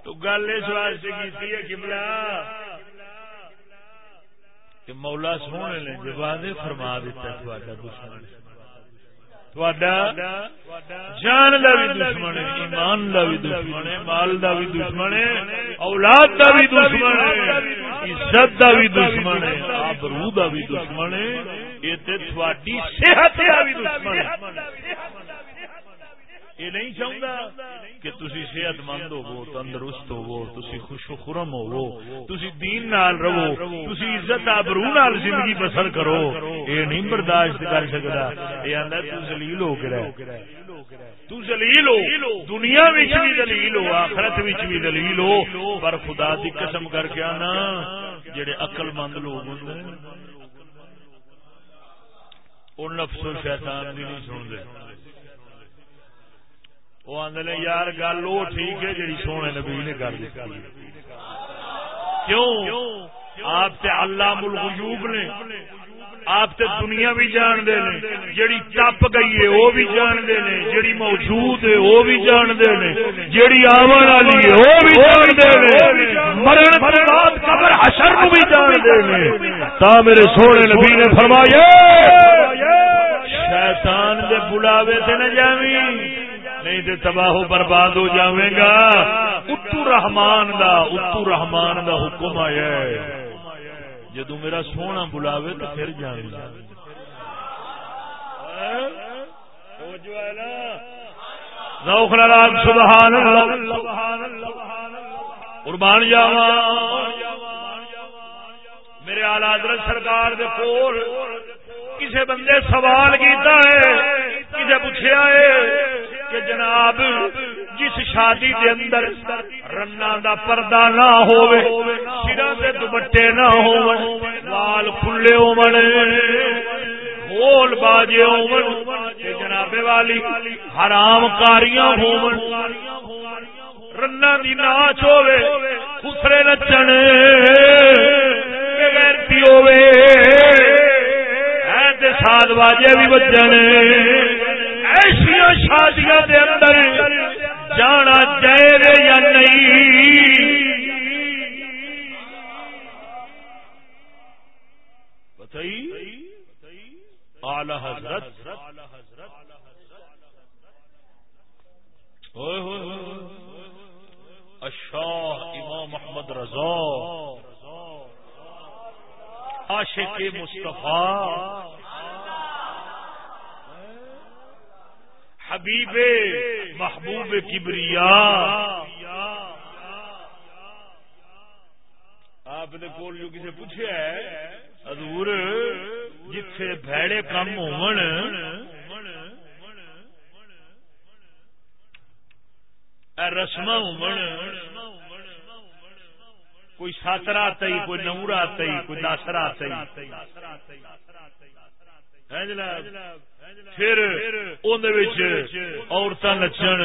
تو گل اس واسطے کی کملا کہ مولا سونے نے جب فرما دیتا دشمن جان کا بھی دشمن ہے، ایمان کا بھی دشمن ہے، مال کا بھی دشمن ہے، اولاد کا بھی دشمن ہے، عزت کا بھی دشمن ہے، آبرو کا بھی دشمن ہے، یہ تھوڑی صحت کا بھی دشمن ہے۔ یہ نہیں چاہتا کہ تسی صحت مند ہوو تندرست ہوو تسی خوش و خرم ہوو تسی دین نال رہو، تسی عزت آبرو نال زندگی بسر کرو، یہ نہیں برداشت کر سکتا۔ یہ آدھا تو ذلیل ہو کے رہ۔ تو ذلیل ہو۔ دنیا وچ بھی دلیل ہو، آخرت بھی دلیل ہو۔ پر خدا دی قسم کر کے آنا، جڑے عقل مند لوگ ہوں وہ نفس و شیطان بھی نہیں سنتے۔ وہ آدھے یار، گل وہ ٹھیک ہے جی سونے نبی نے کر دی کیوں؟ آپ تے اللہ الغیوب نے، آپ تے دنیا بھی جان دے نے جڑی ٹپ گئی ہے وہ بھی جان دے نے جڑی موجود ہے وہ بھی جان دے نے جڑی آون والی ہے وہ بھی جان دے نے، مرن کے بعد قبر حشر کو بھی جان دے نے۔ تا میرے سونے نبی نے فرمایا، شیطان دے بلاوے تے نہ جاویں۔ نہیں تو تباہ برباد ہو جاوے گا۔ اتو رحمان دا اتو رحمان دا حکم آیا ہے۔ جدو میرا سونا بلاوے تو پھر جان گا سبحان قربان جاوا میرے آلہ حضرت سرکار دے کول کسے بندے سوال کیتا ہے، کسے پوچھا ہے کہ جناب، جس شادی دے اندر رنا دا پردہ نہ ہووے سرا دے دوپٹے نہ ہون وال کھلے ہون بول باجے ہون جناب والی حرام کاریاں ہون رنا دی ناچ ہووے، خسرے نچن غیرتی ہووے۔ ساد باجے بھی بچن ایسیا شادیاں دے اندر جانا چاہے یا نہیں؟ آلہ حضرت۔ اشاہ امام محمد رضا۔ عاشق مصطفیٰ۔ حبیب محبوب کبریا. آپ نے کول جو کسی پوچھا ہے ادور جتھے بھڑے کم ہون۔ رسم کوئی ساتر آتا ہی کوئی نور آتا کوئی داسر آتا ہی جناب؟ پھر عورت نچن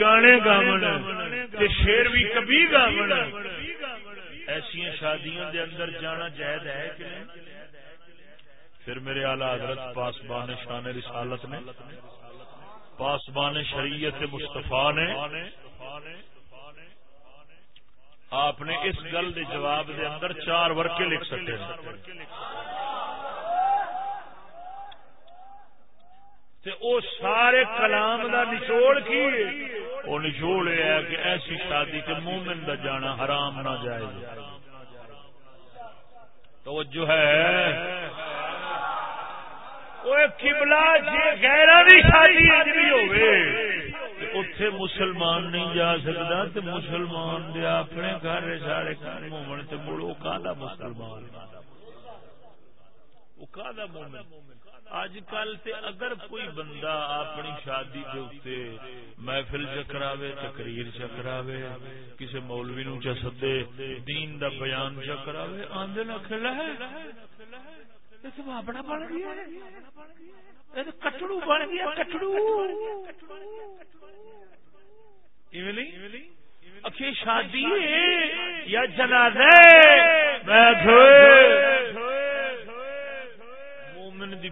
گانے گاون شیر بھی کبھی گاون ایسا شادیاں دے اندر جانا جائز ہے کہ نہیں؟ پھر میرے آلہ حضرت پاسبان شان رسالت نے پاسبان شریعت مصطفیٰ نے آپ نے اس گل دے جواب دے اندر چار ورکے لکھ سکتے ہیں۔ تے او سارے کلام دا نچوڑ کی وہ نچوڑ یہ ہے کہ ایسی شادی کے مومن دا جانا حرام نہ جائے۔ توجہ ہے۔ اتے مسلمان نہیں جا سکتا مسلمان دے اپنے گھر سارے مومن مڑو کا مسلمان؟ اج کل تے اگر کوئی بندہ اپنی شادی کے اتنے محفل چکراوے، تقریر چکراوے کسی مولوی نو چسدے دین دا بیان چکراوے آدھے نہ کھلا ہے بڑا بن گیا کٹڑو بن گیا، کٹڑو۔ اکھی شادی یا جنازہ مومن دی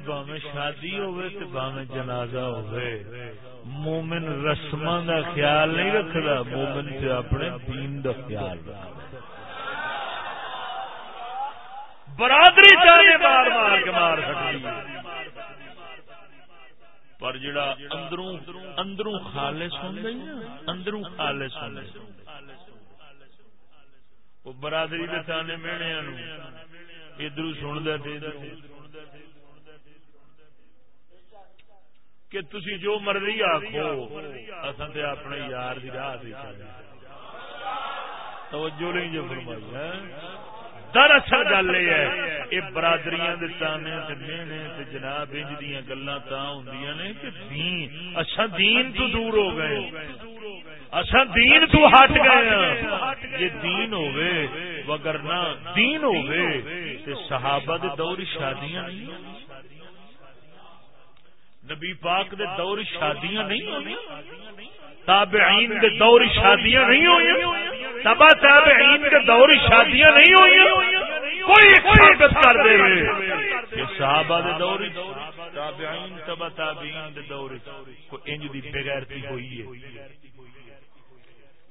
باویں شادی ہوئے تے باویں جنازہ ہوئے مومن رسماں دا خیال نہیں رکھدا، مومن تے اپنے دین دا خیال رکھدا۔ برادری جانے مار مار کے مار سکتی پر جڑا اندروں اندروں خالص ہوں گئی اندروں خالص ہوں وہ برادری کے تانے میڑے ادھر سن دے کہ تسی جو مرضی آخو اصل تے اپنے یار کی راہ توجہ نہیں جو فرمائی ہے۔ دراصل گل یہ ہے یہ برادری تانے تے جناب انج دیا گلا تا ہوں نے کہ دین اچھا دین تو دور ہو گئے اچھا دین تو ہٹ گئے یہ دین ہوئے وگرنا دین ہوئے تے صحابہ دے دور شادیاں نہیں۔ نبی پاک دے دور شادیاں نہیں ہوئی تابعین دے دور شادیاں نہیں ہوئی تبا تابعین کے دور شادیاں نہیں ہوئی کوئی ایک ثابت کر دے۔ کہ صحابہ دے دور تابعین تبا تابعین دے دور کو انج دی بغیرتی ہوئی ہے۔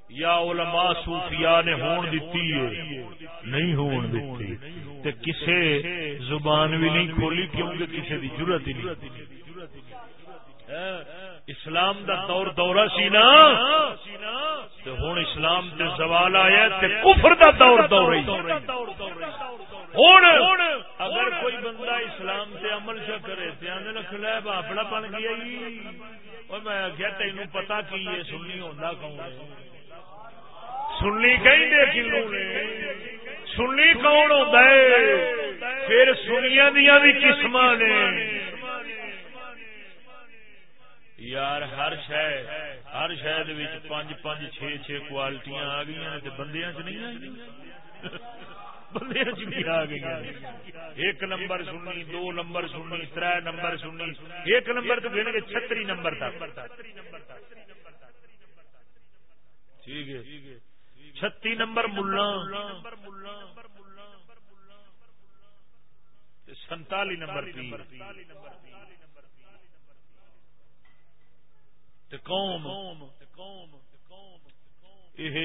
یا علماء صوفیاء نے ہون دیتی ہے۔ نہیں ہون دیتی۔ تے کسے زبان بھی نہیں کھولی کیونکہ کسے دی ضرورت ہی نہیں۔ ہاں، اسلام دا دور دورہ سی نا۔ ہوں اسلام تے زوال آیا تے کفر دا دور دور ہوں اگر کوئی بندہ اسلام تے عمل چ کرے آدھے لکھ لے باپڑا بن گیا اور میں آخیا تین پتا کی ہے سننی ہوتا کون سننی کہیں کنو نے؟ سننی کون ہوتا ہے؟ پھر سنیا دیا بھی قسم نے۔ یار ہر شہ ہر شہد پانچ پانچ چھ چھ کوالٹیاں آ گئی بندیاں چ نہیں آئی بندیاں چ بھی آ گئی ایک نمبر سننی، دو نمبر سننی تر نمبر سننی، ایک نمبر تو گن گے چھتری نمبر تک۔ ٹھیک ہے۔ چھتی نمبر ملا سنتالی نمبر قوم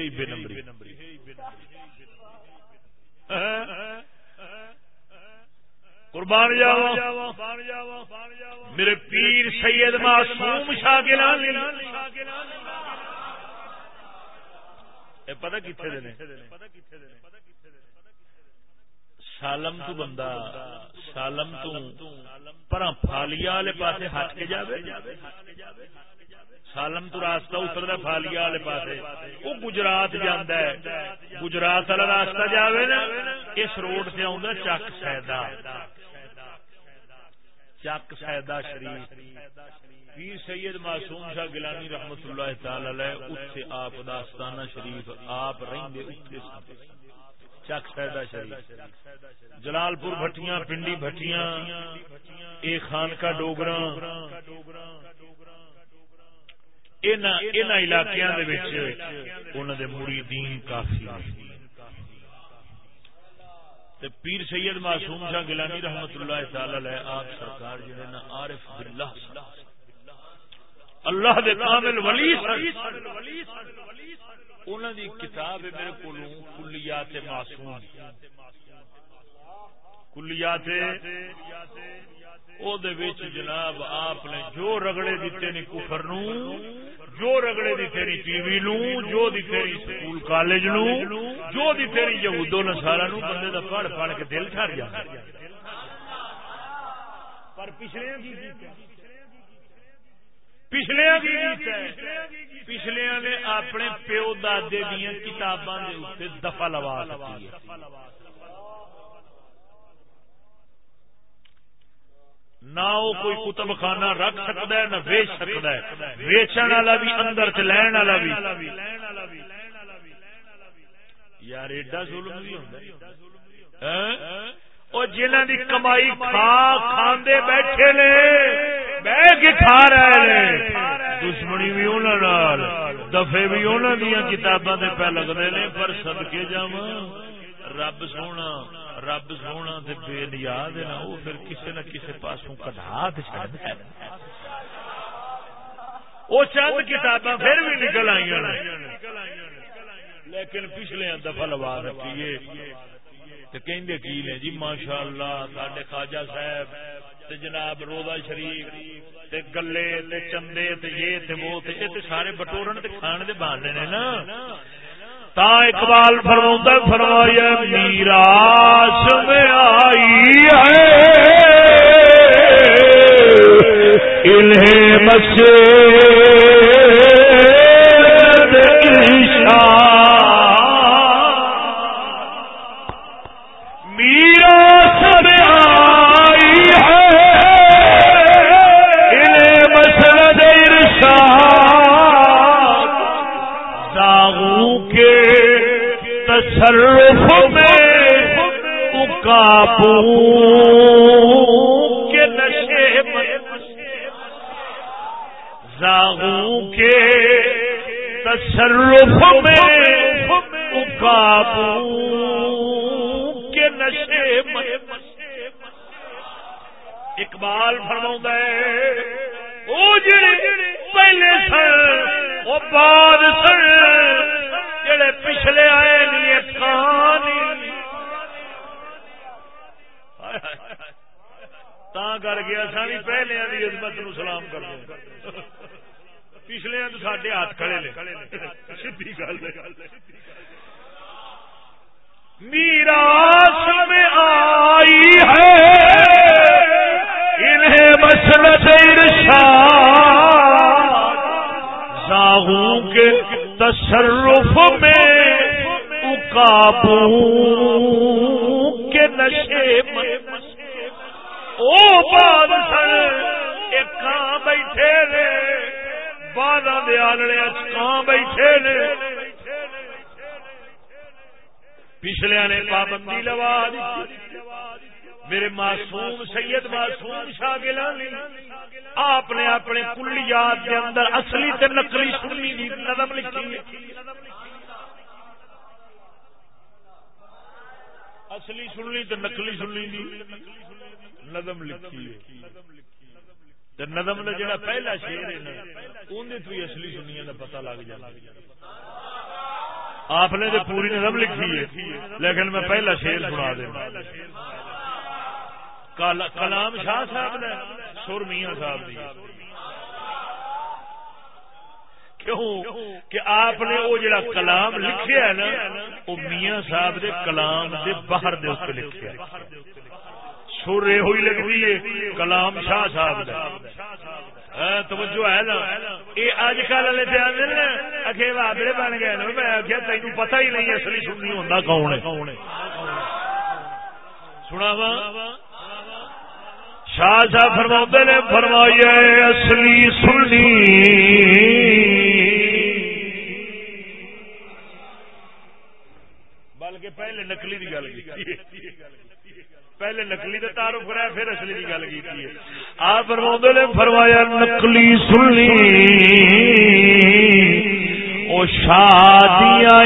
بے نمبری۔ قربان جاوا میرے پیر سید معصوم شاہ پتا کتنے سالم تو بندہ، سالم تو پر فالیا والے پاس ہٹ کے جائے سالم تو راستہ اترتا فالیا والے پاس وہ گجرات جانا ہے۔ گجرات والا راستہ جائے نا، اس روڈ سے آؤں چک سیدا چک سیدا شریف۔ پیر سید معصوم شاہ گلانی رحمت اللہ تعالی اتنے آپ داستانہ شریف آپ رہندے اتنے چک سیدا شریف۔ جلال پور بھٹیاں، پنڈی بھٹیاں، اے خان کا ڈوگرا مریدین کافی تے پیر سید معصوم شاہ گلانی رحمت اللہ تعالی آپ سرکار جڑے نا، عارف باللہ اللہ دے کامل ولی انہوں دی کتاب ہے میرے کو کلیات معصوم۔ کلیات جناب آپ نے جو رگڑے دیتے نے کفر نو جو رگڑے دیتے نے ٹی وی نو جو دیتے نے سکول کالج نو جو دیتے نے یہودو نسارا نو بندے دا پڑھ پڑھ کے دل ٹھر جا پر پچھلے پچھلے پچھلے نے اپنے پیو دادے دیا کتاباں دفا لوا نہ وہ کوئی کتب خانہ رکھ سکتا ہے، نہ ویچ سکتا ہے۔ ویچن والا بھی اندر چ لین والا بھی۔ یار ایڈا ظلم بھی ہوں جنہ دی کمائی کھا کھاندے بیٹھے نے بہ کے کھا رہے دشمنی بھی انہوں دفے بھی انہوں دیا کتاباں پہ لگتے ہیں پر سدکے جا رب سونا رب سونا تے بے نیاد ہے نا وہ پھر کسی نہ کسی پاسوں کٹا چڑھ وہ چند کتاباں پھر بھی نکل آئی لیکن پچھلے دفعہ لوا رکھیے۔ کہ کی نے جی ماشاء اللہ سڈے خواجہ صاحب تے جناب روزہ شریف تے گلے تے چندے تے یہ تے وہ تے یہ سارے بٹورن تے کھان دے بہانے نے نا۔ تا اقبال فرما فرمایا میراث میں آئی ہے۔ انہیں مسجد تصرف میں کے نشے زاغوں کے تصرف میں کابو کے نشے اقبال فرما ہے وہ جڑے پہلے سن وہ بعد سن جڑے پچھلے آئے نہیں کر گیا سانی پہلے کی عزمت نو سلام کر پچھلے تو سڈے ہاتھ کھڑے سی گل میرا میں آئی ہے۔ انہیں مسلط ارشاد ساہوں کے تصرف میں اکابو کے نشے میں۔ او بادشاہ، ایک کان بیٹھے نے بادہ دے آلڑے کان بیٹھے نے۔ پچھلے نے پابندی لوا دی۔ میرے معصوم سید معصوم شاگلانی آپ نے اپنے کلیات کے اندر اصلی تے نقلی سنی دی نظم لکھی ہے۔ اصلی سننی تے نقلی سننی دی نظم لکھی ہے۔ نظم کا جڑا پہلا شیر ہے نا اندر تو اصلی سنیا کا پتہ لگ جائے آپ نے تو پوری نظم لکھی ہے، لیکن میں پہلا شیر سنا دوں کلام شاہ صاحب نے سر میاں صاحب دی۔ کیوں؟ کہ آپ نے وہ جڑا کلام لکھیا ہے نا، وہ میاں صاحب دے کلام دے باہر دے اس لکھیا سر یہ ہوئی لگتی ہے، کلام شاہ صاحب دا۔ ہاں، توجہ ہے نا۔ یہ اج کل والے دھیان دے اکھے بابڑے بن گئے نا میں آخیا تینوں پتہ ہی نہیں اصلی سننی ہوندا کون ہے۔ سنا شاہ شاہ فرما نے فرمایا اصلی سنی۔ بلکہ پہلے نقلی کی گل کی پہلے نقلی کا تعارف کرایا، پھر اصلی کی گل کی آپ فرما نے، فرمایا نقلی سنی۔ او شادیاں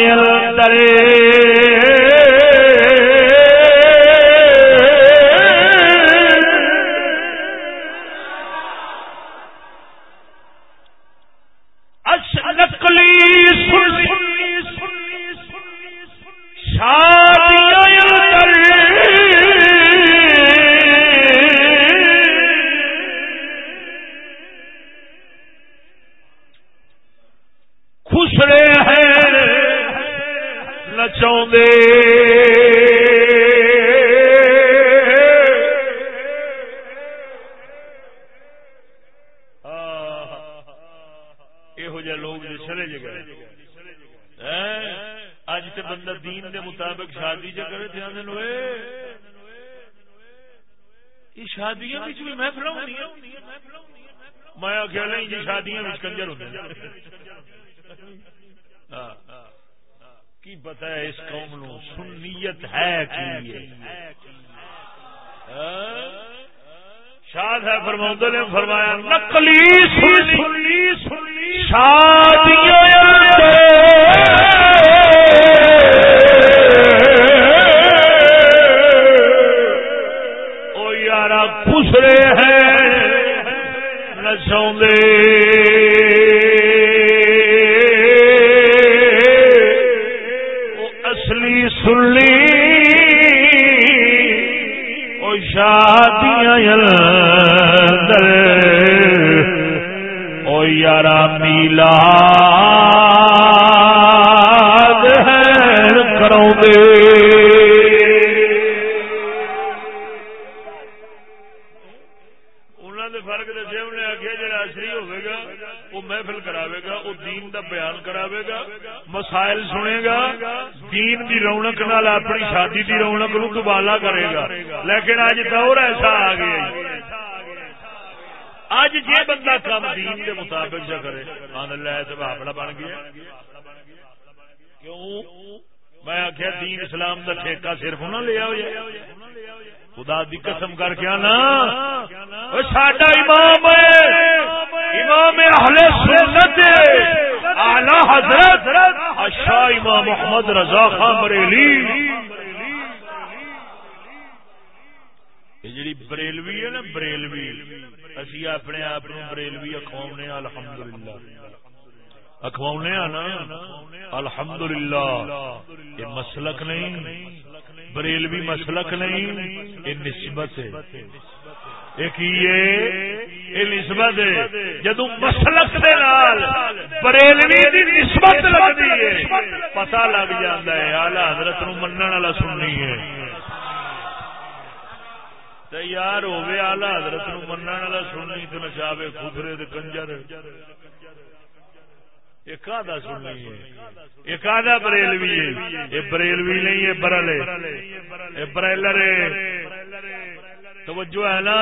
خوش سن ہیں نچاؤں دے بندہ دین دے مطابق شادی جا کرے دھیان دین ہوئے یہ شادیاں وچ بھی محفل ہوندی میں آگیا لیں یہ شادیاں وچ کنجر ہوندی ہاں کی پتہ ہے، اس قوم نو سنیت ہے کی ہے؟ ہاں؟ شاہ نے، فرمایا، نقلی سنی سنی شادیوں خسرے ہیں نچوں اصلی سلی وہ شادیاں او یارا میلا مسائل سنے گا دین دی رونق نال اپنی شادی دی رونق نو دوبالا کرے گا لیکن اج دور ایسا آ گیا اج جی بندہ کام دین دے مطابق جا کرے مان لے تو بابڑا بن گیا۔ کیوں؟ میں آخیا دین اسلام دا ٹھیکہ صرف نہ لیا ہوا خدا دی قسم کر کے آنا۔ ساڈا امام امام اہل سنت اعلی حضرت شاہ امام محمد رضا خان بریلی۔ جی بریلوی ہے نا، بریلوی۔ اسی اپنے آپ بریلوی اخواؤنے الحمد للہ اخواؤنے نا الحمد للہ یہ مسلک نہیں، بریلوی مسلک نہیں، یہ نسبت ہے۔ نسبت جدو مسلک بریلوی دی نسبت لگتی ہے پتا لگ جاتا ہے آلہ حضرت نو من والا سننی ہے۔ تیار ہوئے آلہ حضرت نو من والا سننی تو نچاوے خدرے کنجر۔ ایک سننی ہے؟ ایک بریلوی ہے؟ یہ بریلوی نہیں ہے برل ہے برائلر ہے۔ توجہ ہے نا؟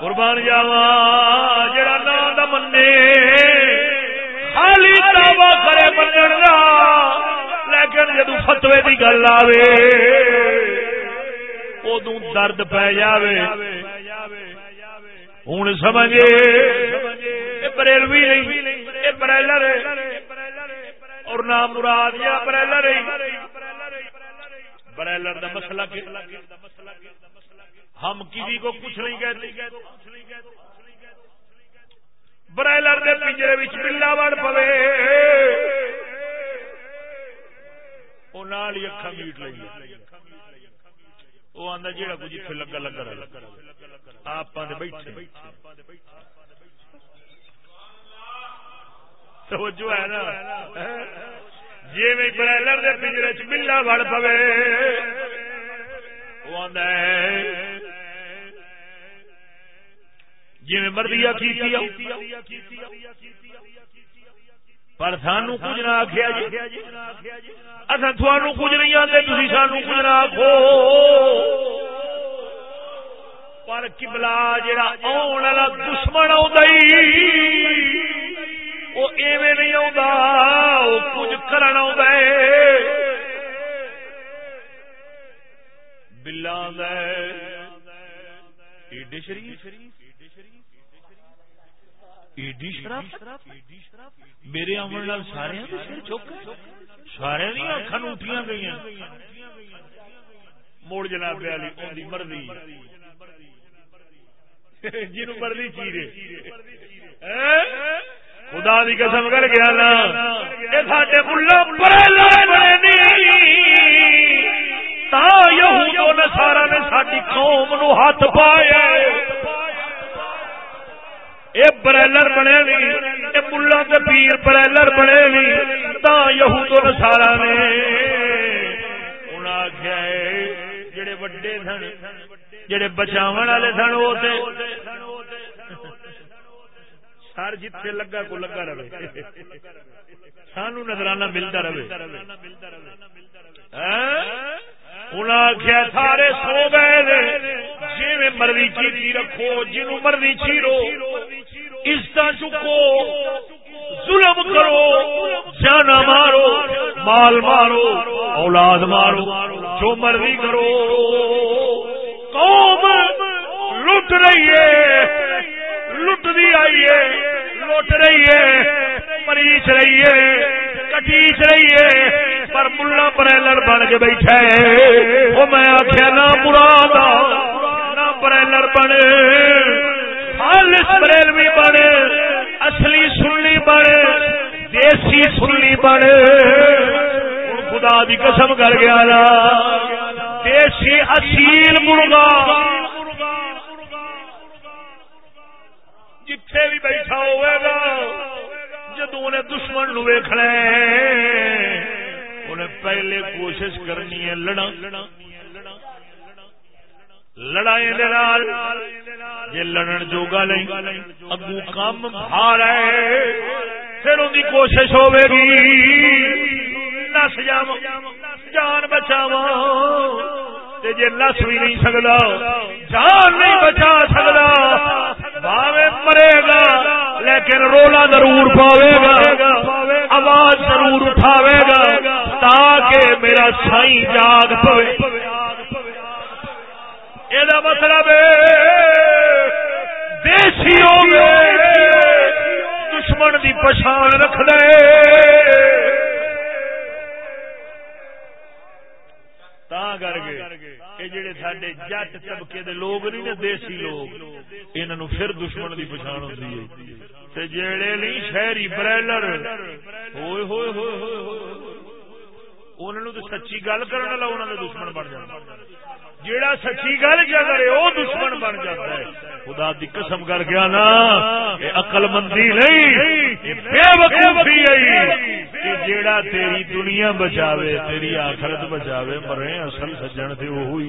قربان جاوا جڑا نام دا منے خالی دعوی کرے منن دا، لیکن جدو فتوی دی گل آوے ادو درد پی جاوے۔ ہوں سمجھے بریلوی نہیں برائلر اور نام مراد یا برائلر برائلر دا مسئلہ ہم کسی کو کچھ نہیں کہتے۔ برائلر کے پنجرے بلا بڑ پوے۔ وہ نال ہی اکا میٹ لگی وہ آتا جہاں کچھ اتنے لگا لگا رہا آپ بیٹھے۔ توجہ ہے نا؟ جی میں برائلر کے پنجرے چ بلا بڑ پوے۔ وہ آدھا جی مرضی پر سانو کچھ نہ آخیا جی۔ اصا تھانو کچھ نہیں آتے تھی سانو کچھ نہ آخو پر کبلا جڑا آن والا دشمن آئی وہ ایویں نہیں آ کچھ کرنا بلا شریف۔ میرے آمن سارے سارے اکھان اٹھیا گئی موڑ جناب مرضی۔ جن مرضی چیرے خدا دی قسم کر گیا نا سارا نے ساری قوم نو ہاتھ پایا۔ یہ برائلر بنے نہیں ملا کے پیر برائلر بنے نہیں تا یہود نسارا نے آخیا جڑے وڈے سن، جڑے بچاو والے سن وہ سر جتھے لگا کو لگا رہے۔ سانو نظرانہ ملتا رہے۔ ہاں؟ انہیں آخیا سارے سو گئے جی مرضی چیری رکھو جنو مرضی چیرو عزت چکو، ظلم کرو، جانا مارو، مال مارو، اولاد مارو، جو مرضی کرو۔ قوم لٹ رہی ہے لٹ دی آئی ہے، لٹ رہی ہے مریچ رہی ہے۔ کٹیچ رہی ہے، پر ملا پریلر بن کے بیٹھا ہے وہ میں آخیا نہ مراد نہ پریلر بنے خالص بریلوی بنے اصلی سنلی بنے دیسی سنلی بنے خدا دی قسم کر گیا نا۔ دیسی اصیل مرغا۔ جتھے بھی بیٹھا ہوئے گا جدو انہیں دشمن نو ویخنا انہیں پہلے کوشش کرنی ہے لڑا لڑائی جی لڑن جوگا نہیں اگو کم بھار ہے۔ پھر ان کی کوشش ہوے گی۔ نس جا جان بچاو جی نس بھی نہیں سکتا جان نہیں بچا سکتا باوے مرے گا۔ لیکن رولا ضرور پاوے گا، آواز ضرور اٹھاوے گا، تاکہ میرا سائی جاگ پوے یہ مطلب دیسی دشمن دی پچھان رکھ دے کر کے جڑے سڈے جٹ طبقے دے لوگ نہیں نا دیسی لوگ انہوں پھر دشمن دی پچھان ہوتی ہے۔ جڑے نہیں شہری برائلر۔ ہوئے ہوئے ہوئے ہوئے انہوں تو سچی گل کرنے والا انہوں نے دشمن بن جاتا جیڑا سچی گل کیا کرے وہ دشمن بن جاتا ہے۔ خدا دی قسم کر گیا نا اقل مندی نہیں بے وقوفی کہ جیڑا تیری دنیا بچاوے، تیری آخرت بچاوے، مرے اصل سجن تھے وہ ہوئی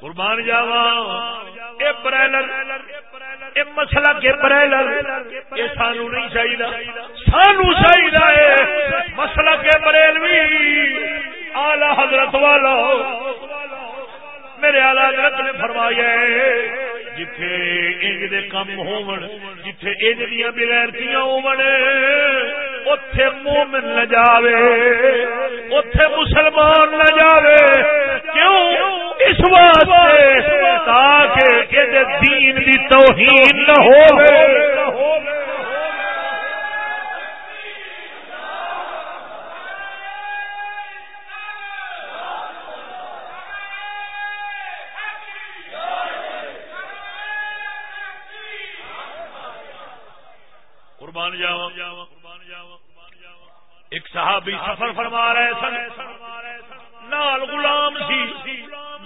قربان جاوا اے برائلر، اے مسئلہ کے برائلر، اے سانو نہیں چاہیے سانو چاہیے مسئلہ کے بریلوی آلہ حضرت والا، میرے آلہ حضرت نے فرمایا جتھے انج دے کم ہون جتھے انج دیاں بغیرتیاں ہون اوتھے مومن نہ جاوے، اوتھے مسلمان نہ جاوے کیوں اس واسطے تاکہ دین دی توہین نہ ہوے ایک صحابی سفر فرما رہے سن۔ نال غلام سی۔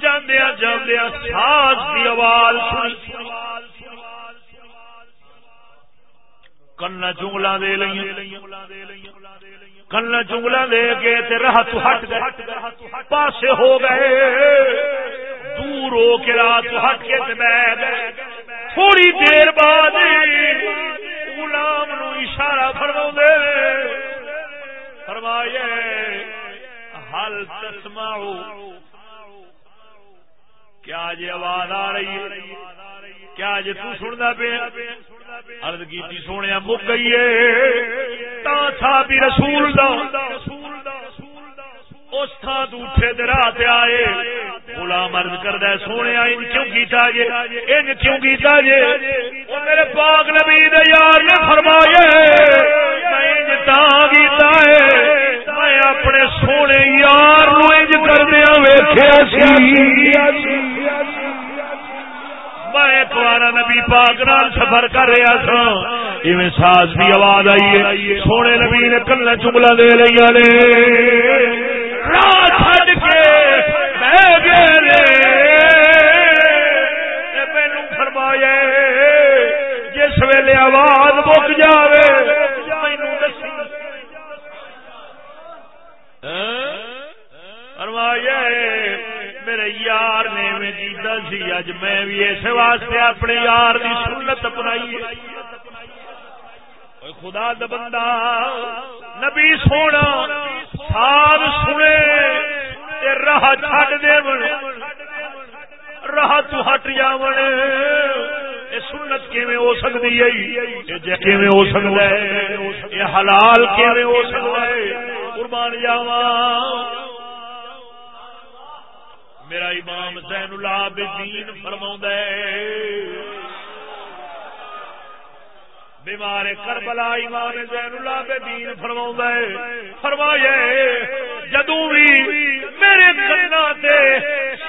جاندیا جاندیا ساز کی آواز کنا چونگلا دے لئی کنا چونگلا دے کے راہ تو ہٹ گئے۔ پاسے ہو گئے۔ دور ہو کے رات ہٹ کے بہ گئے۔ تھوڑی دیر بعد غلام نو اشارہ فرما دے فرمایا حل تسمعو۔ کیا جی آواز آ رہی ہے؟ کیا جی تو سننا پہ ارد کی سونے مک گئی ہے۔ تا تھا بھی رسول دا، اس تھان تو اٹھے راہ آئے۔ غلام عرض کردا سونے ان کیوں کیتا جے؟ ان کیوں کیتا جے؟ او میرے پاک نبی دے یار نے فرمایا میں انج تا کیتا ہے، میں اپنے سونے یار نو انج کردیاں ویکھیا سی۔ میں ایک بار نبی پاک نال سفر کر رہا تھا ایویں ساز کی آواز آئی ہے۔ سونے نبی نے کلا چملا دے لیا نے۔ کے فرمایا جس ویلے آواز مک جائے مینو دسی فرمایا میرے یار نے میں جیتا سی، اج میں بھی اس واسطے اپنے یار کی سنت اپنائی خدا دا بندہ، نبی سونا، سال سنے راہ راہ چھڈ دے راہ تو ہٹ جا سنت کیویں ہو سکتی ہے؟ کیویں ہو سکتا ہے؟ یہ حلال کیویں ہو سکتا ہے؟ قربان جاوا میرا امام زین العابدین فرما بیمار کربلا امام زین العابدین فرما فرمایا جدو بھی میرے کنا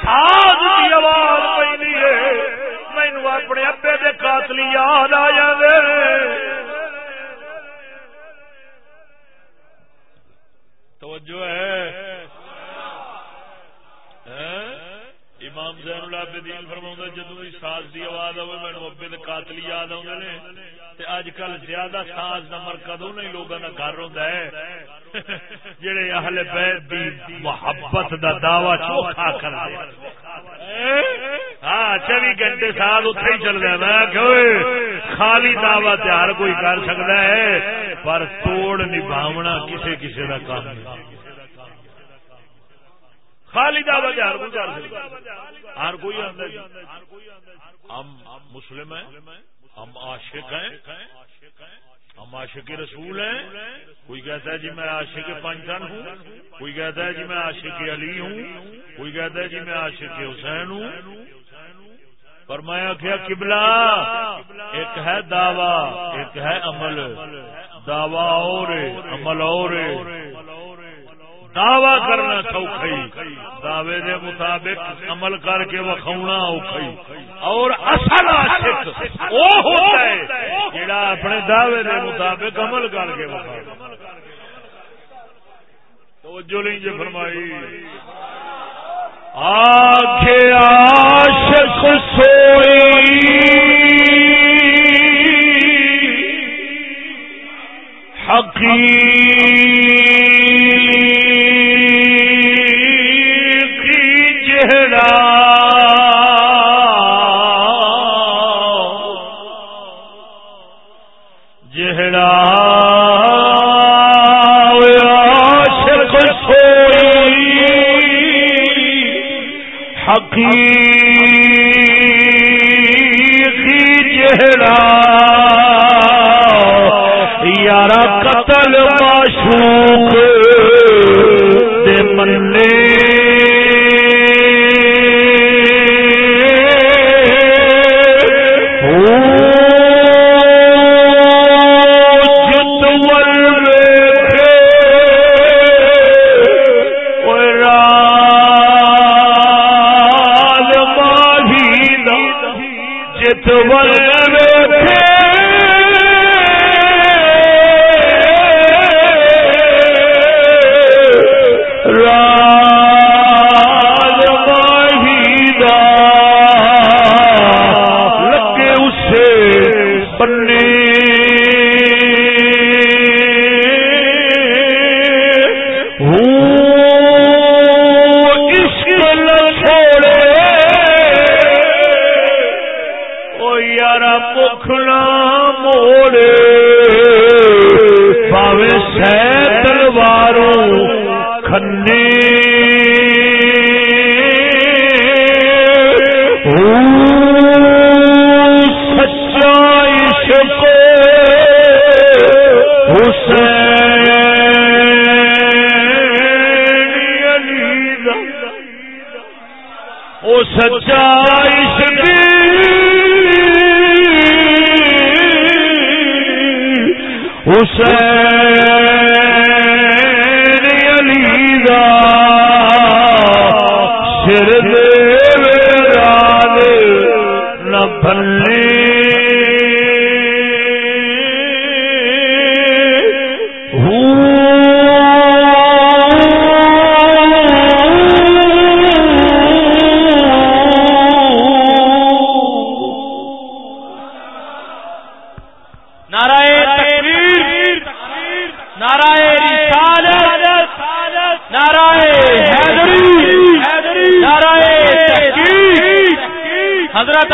ساز کی آواز پی ہے مینو اپنے ابے دے قاتل یاد آ جائے توجہ ہے۔ امام زین العابدین فرماؤں جدو بھی ساز دی آواز آئے میں ابے دے قاتل یاد آؤں نے۔ تے اج کل زیادہ ساز دا مرکز انہیں لوگوں کا گھر ہوتا ہے۔ جڑے اہل بیت دی محبت دا دعوی چوکھا کر دے ہاں چوبی گھنٹے سال اتنے ہی چل رہا میں خالی دعوی تیار کوئی کر سکتا ہے، پر توڑ نبھاونا کسے کسے کا کام نہیں۔ خالی ہر کوئی ہر کوئی ہم مسلم ہیں ہم عاشق ہیں ہم عاشق رسول ہیں۔ کوئی کہتا ہے جی میں عاشق پنچن ہوں کوئی کہتا ہے جی میں عاشق علی ہوں کوئی کہتا ہے جی میں عاشق حسین ہوں۔ پر میں کیا قبلہ ایک ہے دعوی ایک ہے عمل۔ دعوی اور عمل اور دعوی کرنا سوکھئی دعوے دے مطابق عمل کر کے وکھاؤنا اوکھئی اور اصل عاشق او ہوتا ہے جڑا اپنے دعوے دے مطابق عمل کر کے وکھا توجہ نہیں جو جی فرمائی۔ آنکھے عاشق سوئی حقیق مشوق دے من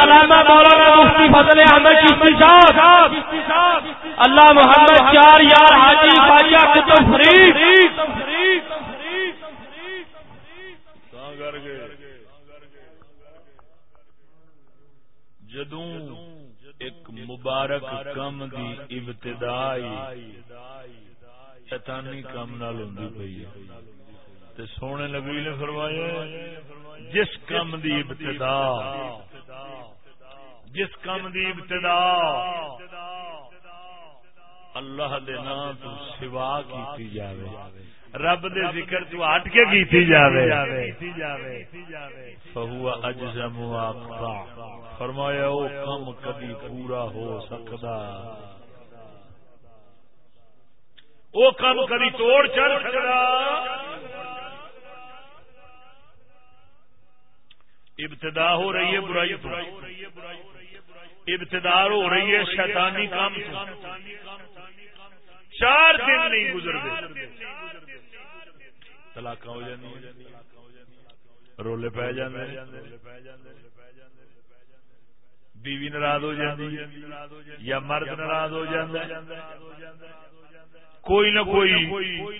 علامہ مولانا مفتی فضل احمد چشتی صاحب۔ اللہ محمد چار یار حاجی خواجہ فرید۔ جدوں ایک مبارک کم دی ابتدائی شیطانی کم نال ہوندی پئی ہے۔ تے سونے نبی نے فرمایا جس کم دی ابتدا جس کم دی ابتدا۔ اللہ دے نام تو سوا کیتی جاوے۔ رب دے ذکر تو ہٹ کے کیتی جاوے۔ فہو اجزم واقفا فرمایا، او کم کبھی پورا ہو سکدا۔ او کم کبھی توڑ چڑھ سکدا۔ ابتدا ہو رہی ہے برائی تو۔ ابتدا ہو رہی ہے شیطانی کام تو۔ چار دن نہیں گزر گئے طلاق ہو جاتی رولے پی جانے بیوی ناراض ہو جاتی یا مرد ناراض ہو جاتا کوئی نہ کوئی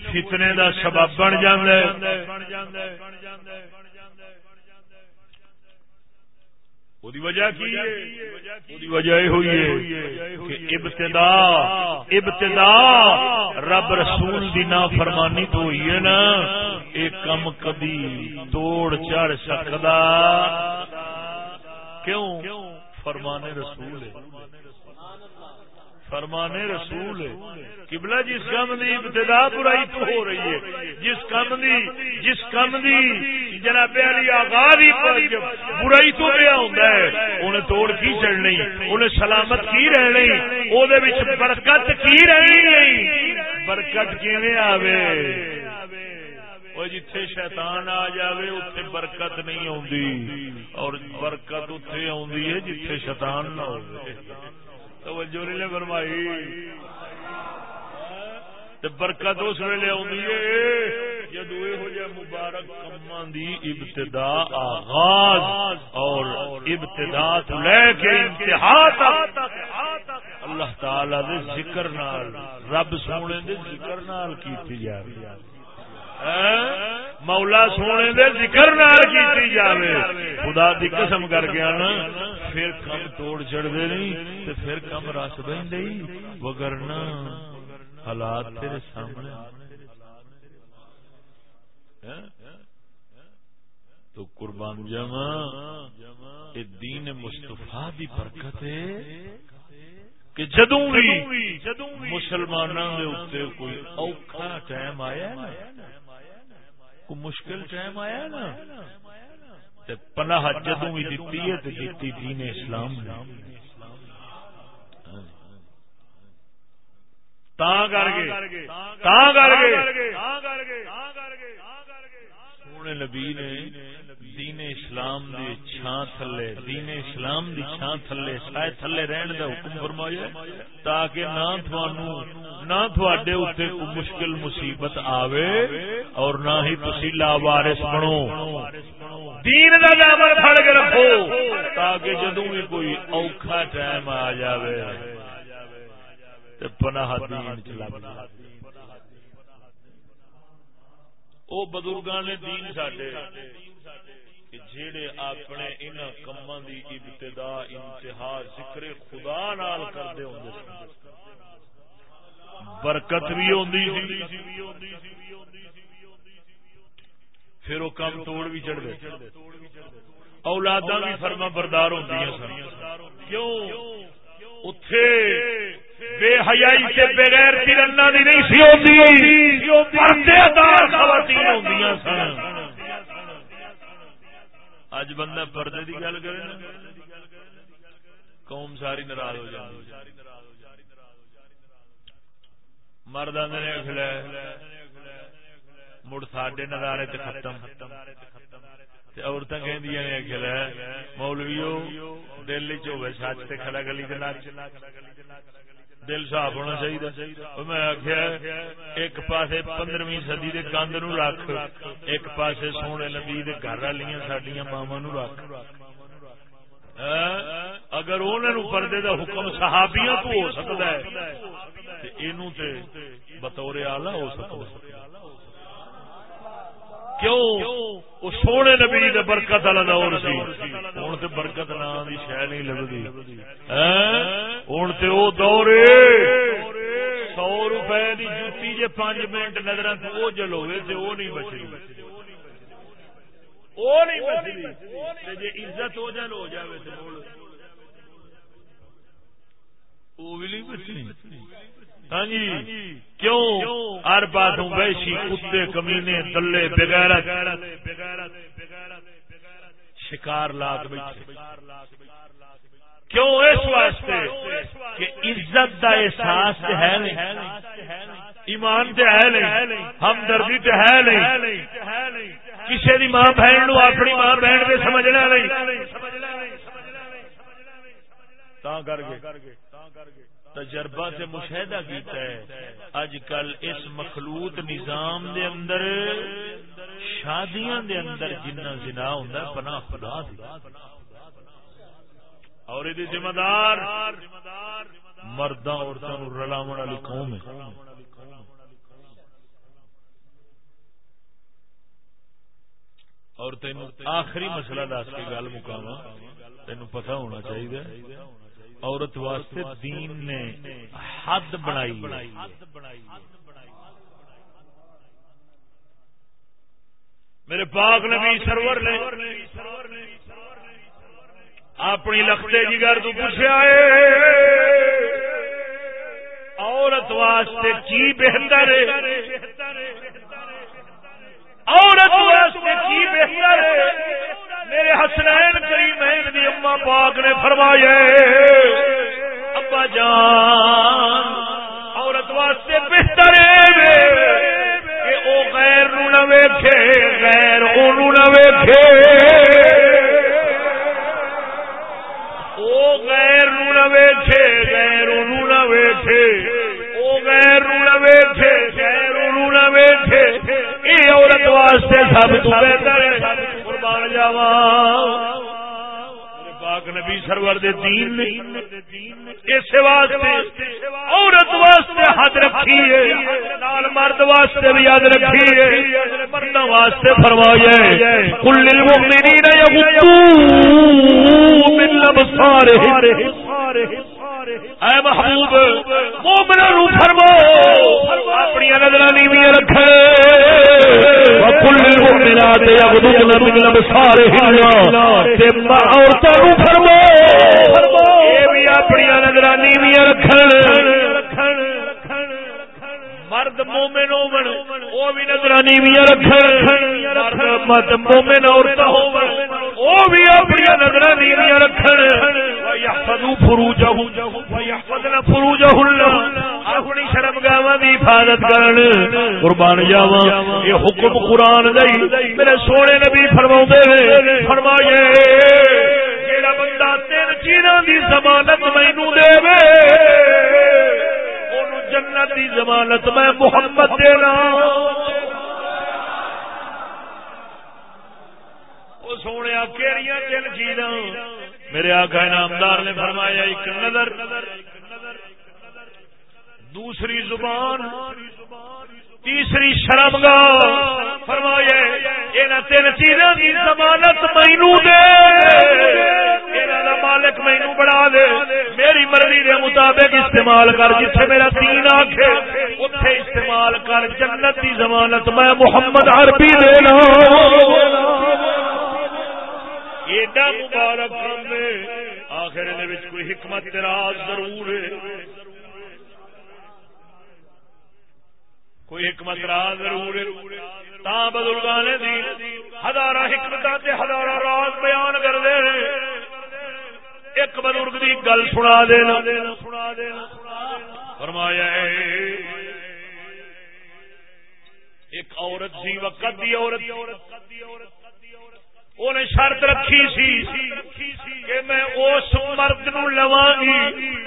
فتنے دا سبب بن جاندے وجہ کی وجہ ہوئی ہے کہ ابتدا ابتدا رب رسول دی نا فرمانی تو ہوئی ہے نا ایک کم کبھی توڑ چڑھ سکتا کیوں فرمانے رسول ہے فرمانے رسول قبلہ جس کم دی ابتدا برائی تو ہو رہی ہے جس کم دی جس کم دی جناب علی آغاز ہی برائی تو پہ ہوندا ہے انہیں توڑ کی چڑھنی انہیں سلامت کی رہنی او دے وچ برکت کی رہنی نہیں برکت کیویں آوے؟ وہ جتھے شیطان آ جاوے اتنے برکت نہیں آندی اور برکت اتنے آندی ہے جتھے شیطان نہ ہوئے توجہ نہیں نے فرمائی۔ برکت اس ویلے آدھی مبارک کما دی ابتدا آغاز اور ابتدا تو لے کے انتہا تک اللہ تعالی دے ذکر نال، رب سونے دے ذکر نال کیتی جا رہی ہاں؟ مولا سونے دے ذکر نال کیتی جاوے۔ خدا دی قسم کر گیا نا پھر کم توڑ چڑھ دے نہیں تے پھر کم رس بہن دے وگرنا حالات تیرے سامنے۔ ہاں؟ تو قربان جمع۔ یہ دین مصطفیٰ دی برکت ہے کہ جدوں بھی مسلمانوں کے اتنے کوئی اوکھا ٹائم آیا نا کو مشکل ٹائم آیا نا پناہ جدوں بھی دتی ہے تو دیتی دین اسلام نے۔ سونے نبی نے دین اسلام دی چھان تھلے، دین اسلام دی چھان تھلے سائے تھلے رہن دا حکم فرمایا تاکہ نہ تھانو نہ تھوڑے اتنے کوئی مشکل مصیبت آوے اور نہ ہی تسی لاوارث بنو۔ دین دا دامن پھڑ کے رکھو تاکہ جدوں بھی کوئی اوکھا ٹائم آ جاوے تے پناہ دین چ چلا او بزرگاں نے دین ساڈے جڑے اپنے ان کما دی ابتدا، انتہا، ذکر خدا نال کردے ہوندے سن۔ برکت بھی ہوندی سی۔ پھر وہ کم توڑ بھی چڑھ گئے۔ اولادا بھی فرما بردار ہوندی سن۔ کیوں؟ اتے بے حیائی سے بغیر ترنا دی نہیں سی ہوتی پردے دار خواتین ہوندیاں سن۔ اج بندہ پردے کی گل کرے قوم ساری ناراض ہو جائے مرد آدھے اخلا مڑ ساڈے نظارے ختم عورت کہ اخلا مولویو، دل چ سچ تے کھڑا گلی دل صاف ہونا چاہیے۔ میں آخیا ایک پاسے پندرہویں سدی کے کند نو رکھ، ایک پاسے سونے نبی گھر والی سڈیا ماوا نو رکھ۔ ہاں؟ اگر انہوں پردے دا حکم صحابیاں تو ہو سکتا ہے، تے بطور آلہ ہو سکتا ہے۔ کیوں؟ وہ سونے نبی دے برکت والا دور سی۔ ہوں تو برکت نام کی شہ نہیں لگتی ہوں تو وہ دور سو روپے کی جتی جی پانچ منٹ نظر وہ جلوے تو وہ نہیں بچی وہ نہیں بچی جی عزت ہو جائے ہو جائے تو وہ بھی نہیں بچی ہاں جی کیوں؟ ہر پاسوں ویشی کتے، کمینے تلے بغیر شکار لاگ بیٹھے۔ کیوں اس واسطے کہ عزت دا احساس ہے نہیں؟ ایمان تے ہے نہیں؟ ہمدردی تے ہے نہیں؟ کسی دی ماں بہن نو اپنی ماں بہن کے سمجھنا نہیں؟ تا کر کے۔ تجربہ سے مشاہدہ کیتا ہے۔ اج کل اس مخلوط نظام دے اندر، شادیاں دے اندر جنہ زنا ہوندا ہے، پناہ خدا دی۔ اور یہ ذمہ دار، مرداں عورتاں نو رلاون والی قوم ہے۔ اور تین آخری مسئلہ دس کے گل مکاوا تین پتہ ہونا چاہیے عورت واسطے دین نے حد بنائی میرے پاک نبی سرور نے اپنی لختے جگر تو پوچھا عورت واسطے کی بہتر عورت واسطے کی بہتر میرے حسنین کریمین دی اما پاک نے فرمایا ابا جان، عورت واسطے بہتر کہ او غیر نو نہ ویکھے، غیر اونوں نہ ویکھے۔ او غیر نو نہ ویکھے، غیر اونوں نہ ویکھے۔ او غیر نو نہ ویکھے، غیر اونوں نہ ویکھے۔ اے عورت واسطے سب تو بہتر ہے۔ قربان پاک نبی سرور دے دین اس واسطے عورت واسطے حد رکھی ہے، نال مرد واسطے بھی یاد رکھی ہے مرد واسطے فرمایا کل للمؤمنین یغضوا من ابصارهم۔ اے محبوب مومنوں نو فرماؤ، اپنی نظر نیویاں رکھے۔ وکل المؤمنات یغضضن من ابصارهن تے عورتاں نو فرماؤ اے بھی اپنی نظر نیویاں رکھن مرد مومن ہون او بھی نظرانی رکھن، مرد مومن عورت ہون او بھی اپنی نظرانی رکھن۔ اپنی شرمگاہاں دی حفاظت کرن، قربان جاواں۔ یہ حکم قرآن دئی میرے سونے نبی فرماوندے نے جیڑا بندہ تین چیزاں دی ضمانت مینوں دے جنت کی ضمانت میں محمد رہا ہوں سونے کہڑی تین چیزاں میرے آقا انعامدار نے فرمایا، ایک نظر، دوسری زبان۔ تیسری شرم گا۔ فرمایا یہ تین چیزوں کی ضمانت مینو دے۔ مالک مینو بڑھا دے۔ میری مرضی دے مطابق استعمال کر، جتھے میرا تین آخے اتے استعمال کر۔ جنت کی ضمانت میں محمد عربی دے دینا ایڈا مبارک آخر کوئی حکمت راز ضرور ہے۔ کوئی حکمت راز ضرور تا بزرگان دی ہزار حکمت ہزار راز بیان کر دے۔ ایک بزرگ دی گل سنا دینا۔ فرمایا ایک عورت سی وقت دی عورت۔ انہیں شرط رکھی سی کہ میں اس مرد نو لواں گی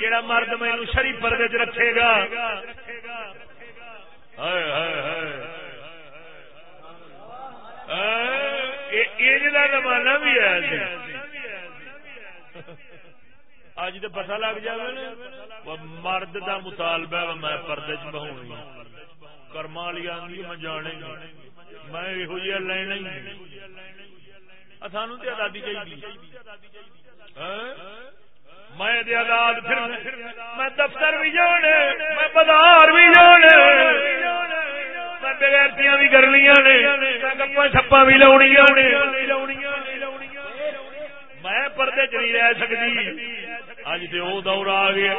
جڑا مرد مینو شری پردے رکھے گا۔ زمانہ بھی ہے اج تو پتا لگ جائے مرد دا مطالبہ میں پردے چ بہونی کرما والی آدھی میں جانے میں یہ لینا ہی سانو تو آزادی چاہیے میں آزاد میں دفتر بھی جانے بغیرتیاں بھی کرنی نے گپا چھپا بھی لاؤنیا نے میں پردے چ نہیں رہ سکتی اج تو وہ دور آ گیا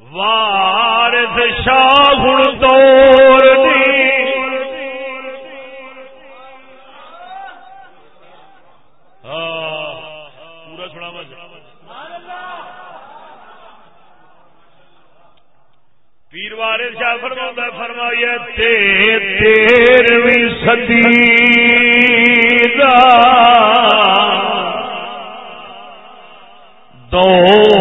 وارث شاہ ہوں دور پیر وارث شاہ فرما فرمایا تیرویں سدی دور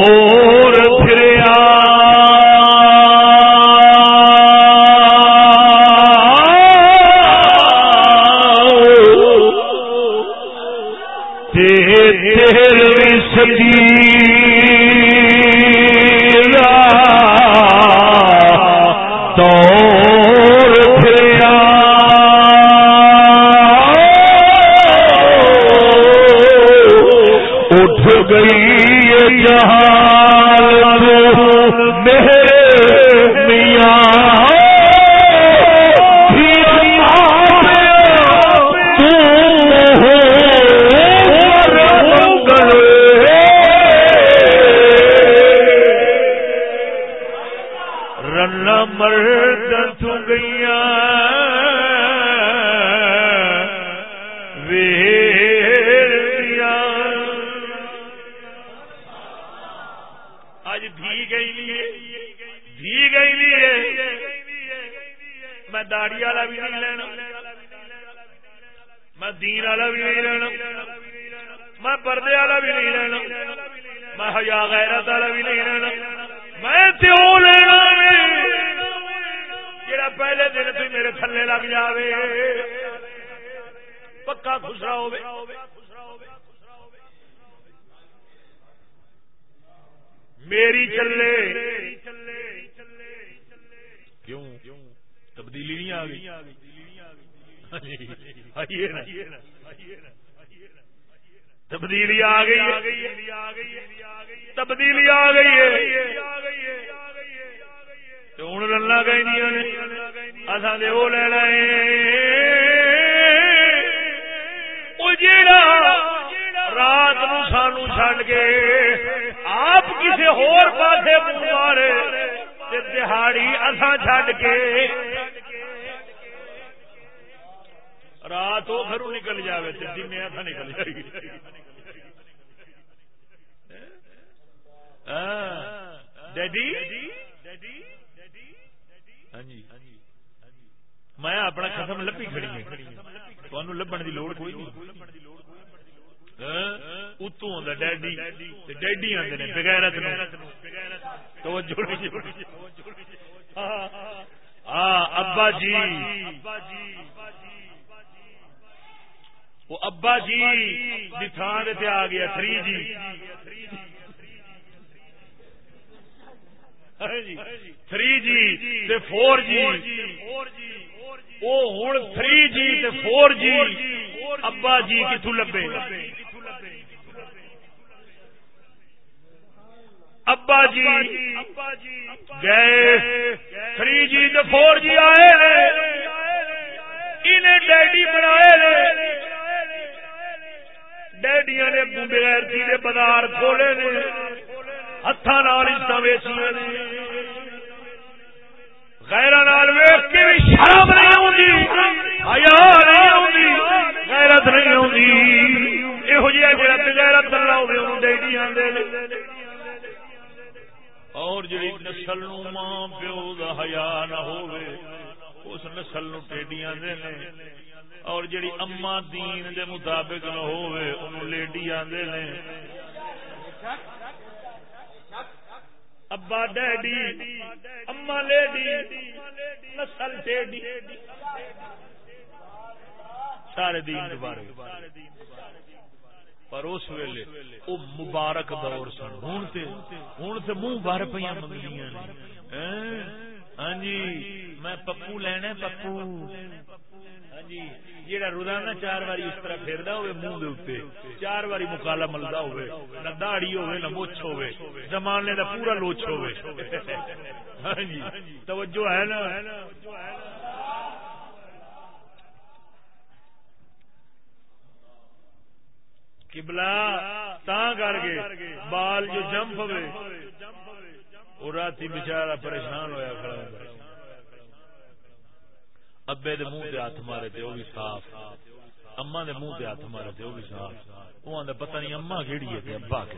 آ گیا three G three G four G وہ ہوں تھری جی فور جی ابا جی کتوں لبے؟ ابا جی گئے تھری جی فور جی آئے۔ انہیں ڈیڈی بنا ڈیڈیاں نے بغیر چیلے بازار کھولے نے ہاتھ عزت ویسیاں نے۔ غیر شرم نہیں نہیں غیرت نہیں آتی جی غیرت غیرت اللہ ڈیڈیاں اور نسل ماں پیو کا ہیا نہ ہو اس نسل نو ٹیڈیاں دے اور جڑی اما دین دے مطابق نہ ہوئے انہوں لیڈی آندے نے۔ ابا ڈیڈی، اما لیڈی، نسل ڈیڈی۔ سارے دین دوبارے پر اس ویلے او مبارک دور سن۔ ہن تے ہن تے منہ بھر پیاں منگیاں نے۔ ہاں؟ ہاں جی میں پپو لینا پپو۔ ہاں جی جہاں روزانہ چار باری اس طرح پھیرتا ہوئے منہ دے چار باری مکالا ملتا ہوئے، نہ دہڑی ہوئے، نہ مچھ ہوئے، زمانے کا پورا لوچ ہوئے۔ ہاں جی توجہ ہے نا؟ کبلا تا کر کے بال جو جمپ ہوئے وہ رات بچارا پریشان ہویا کھڑا ابے دے منہ تے ہاتھ مارے تے وہ بھی صاف۔ اما دے منہ تے ہاتھ مارے تے وہ بھی صاف۔ وہ آدھا پتہ نہیں اما کہڑی ہے تے ابا کے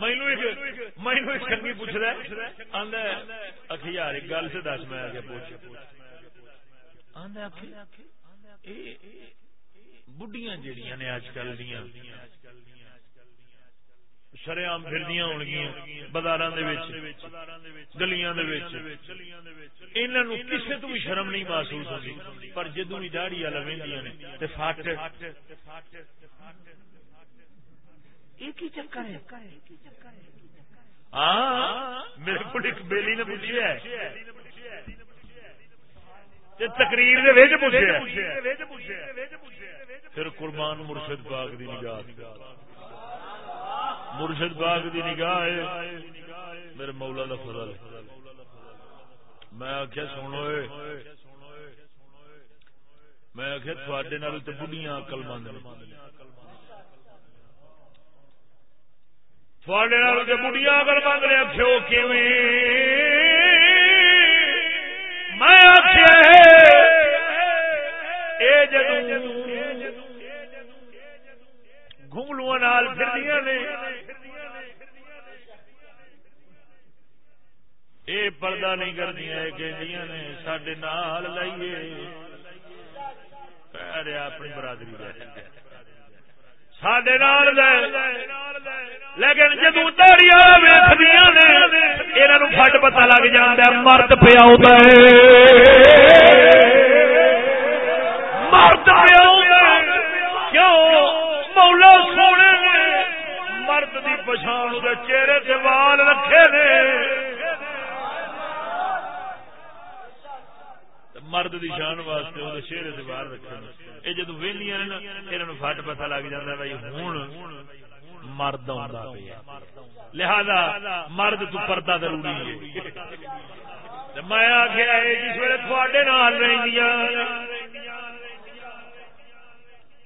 مینو ایک چنگی پوچھ رہا آدھا اکھی یار، ایک گل سے دس میں آگے پوچھ۔ آدھا بڑھیاں جہیا نے اج کل دیا شریام پھردیاں ہون گیا بازار گلیاں کسی تو بھی شرم نہیں محسوس ہوتی پر جدو بھی داڑی والا وہدیاں نے تے فٹ چکر ہے ہاں میرے کو ایک بیلی نے پوچھا تقریر پھر قربان مرشد باغ دی نگاہ مرشد باغ دی نگاہ ہے۔ میرے مولا دا فضل۔ میں آخیا سنو میں آخیا تھوڑے نال تو بڑھیا اکل مند تھوڑے نال تو بڑھیا اکل مند نے آخو کی میں آخیا جدو گھنگلو نے۔ اے پردہ نہیں کردیا نے سڈے نال لائیے اپنی برادری سڈے نال لے۔ لیکن جدو تاڑی ویخدیا نے یہاں فٹ پتا لگ جا مرد پیا مرد پیا مولا سونے نے مرد کی پچھان چہرے سے وال رکھے نے۔ مرد دی شان واسطے وہ چہرے سے باہر رکھے یہ جدو ویلیاں نا یہ فٹ پتا لگ جاتا بھائی ہوں مرد لہذا مرد تو پردہ ضروری ہے۔ میں آخیا جس ویلے تھوڑے نال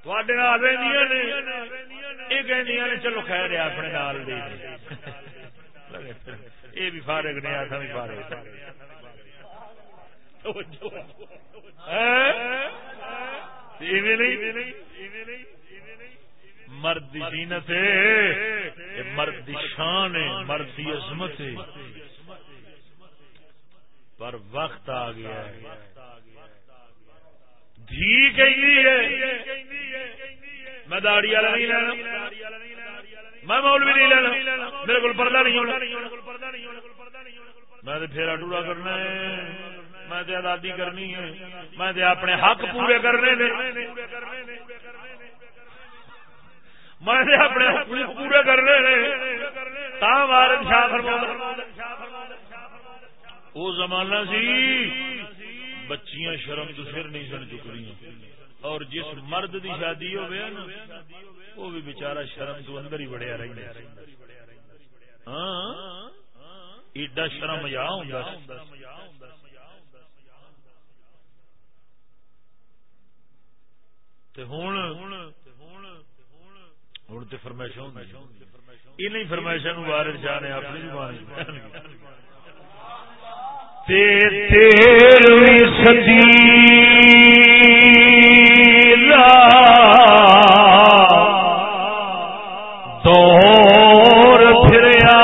رہی یہ چلو خیر ہے اپنے نال یہ بھی فارغ نے آسا بھی فارغ مرد زینت مرد شان ہے مرد عظمت ہے پر وقت آ گیا ہے دھی کہیں میں داڑی والا نہیں لینا۔ میں مولوی نہیں لینا۔ میرے کو پردہ نہیں ہونا۔ میں پھیرا ٹورا کرنا ہے۔ میں آزادی کرنی ہے۔ میں اپنے حق پورے کرنے نے۔ میں اپنے حق پورے کرنے نے۔ وہ زمانہ سی۔ بچیاں شرم تو سر نہیں سن چک رہی اور جس مرد دی شادی ہو نا، وہ بھی بچارا شرم تو اندر ہی بڑھیا رہی ہاں ایڈا شرم یا ہوں ہوں تو فرمائش ان فرمائشوں وارد شاہ نے اپنی زبان تیرویں صدی دور پھریا۔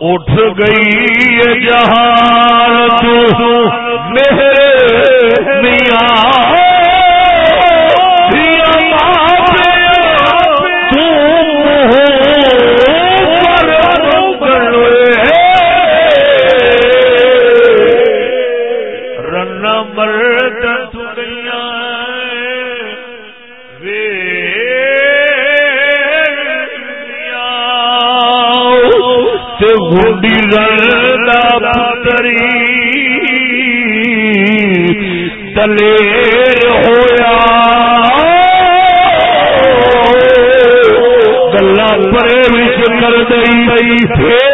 اٹھ گئی جہاں تو میرے میاں۔ گنڈی پتری دلیر ہویا۔ گلا پرے وچ کر دئی پھر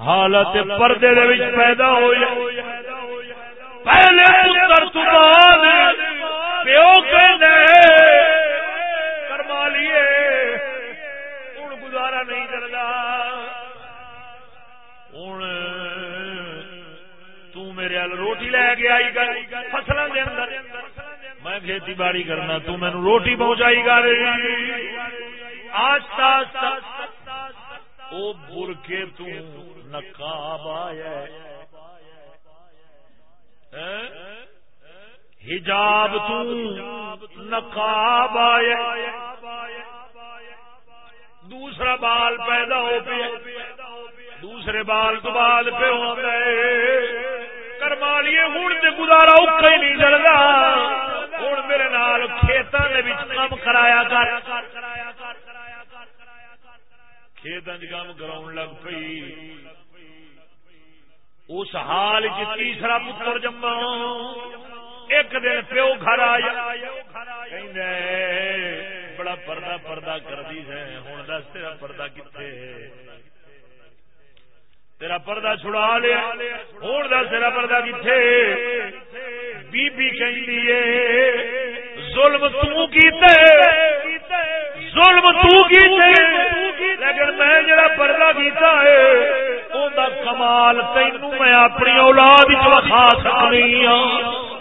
ہو پہلے پتر تو بعد پیو کرما لیے۔ ہوں گزارا نہیں کرتا ہوں تیرے روٹی لے کے آئی گل فصلوں کے اندر۔ میں کھیتی باڑی کرنا، تو تین روٹی پہنچائی گل۔ آستا وہ برکے نقاب آیا حجاب تو نقاب آیا دوسرا بال پیدا ہو پیا۔ دوسرے بال تو بعد پہ ہو گئے کرما ہوں تو گزارا اوکھا ہی نہیں چلتا ہوں میرے نال کھیتوں کے کام کرایا کر۔ کھیتوں کام کرا لگ پئی۔ اس حال تیسرا پتر جما ایک دن پیو گھر آیا۔ بڑا پردہ پردہ کر دی ہے۔ ہوں دس، تیرا پردہ کتنے تیرا پردہ چھڑا لیا۔ ہوں دس، تیرا پردہ کتنے بی بی کہ ظلم تو کیتے؟ ظلم تو کیتے لیکن میں جڑا پردہ کیتا ہے کمال تینوں میں اپنی اولاد چا سکتی ہاں۔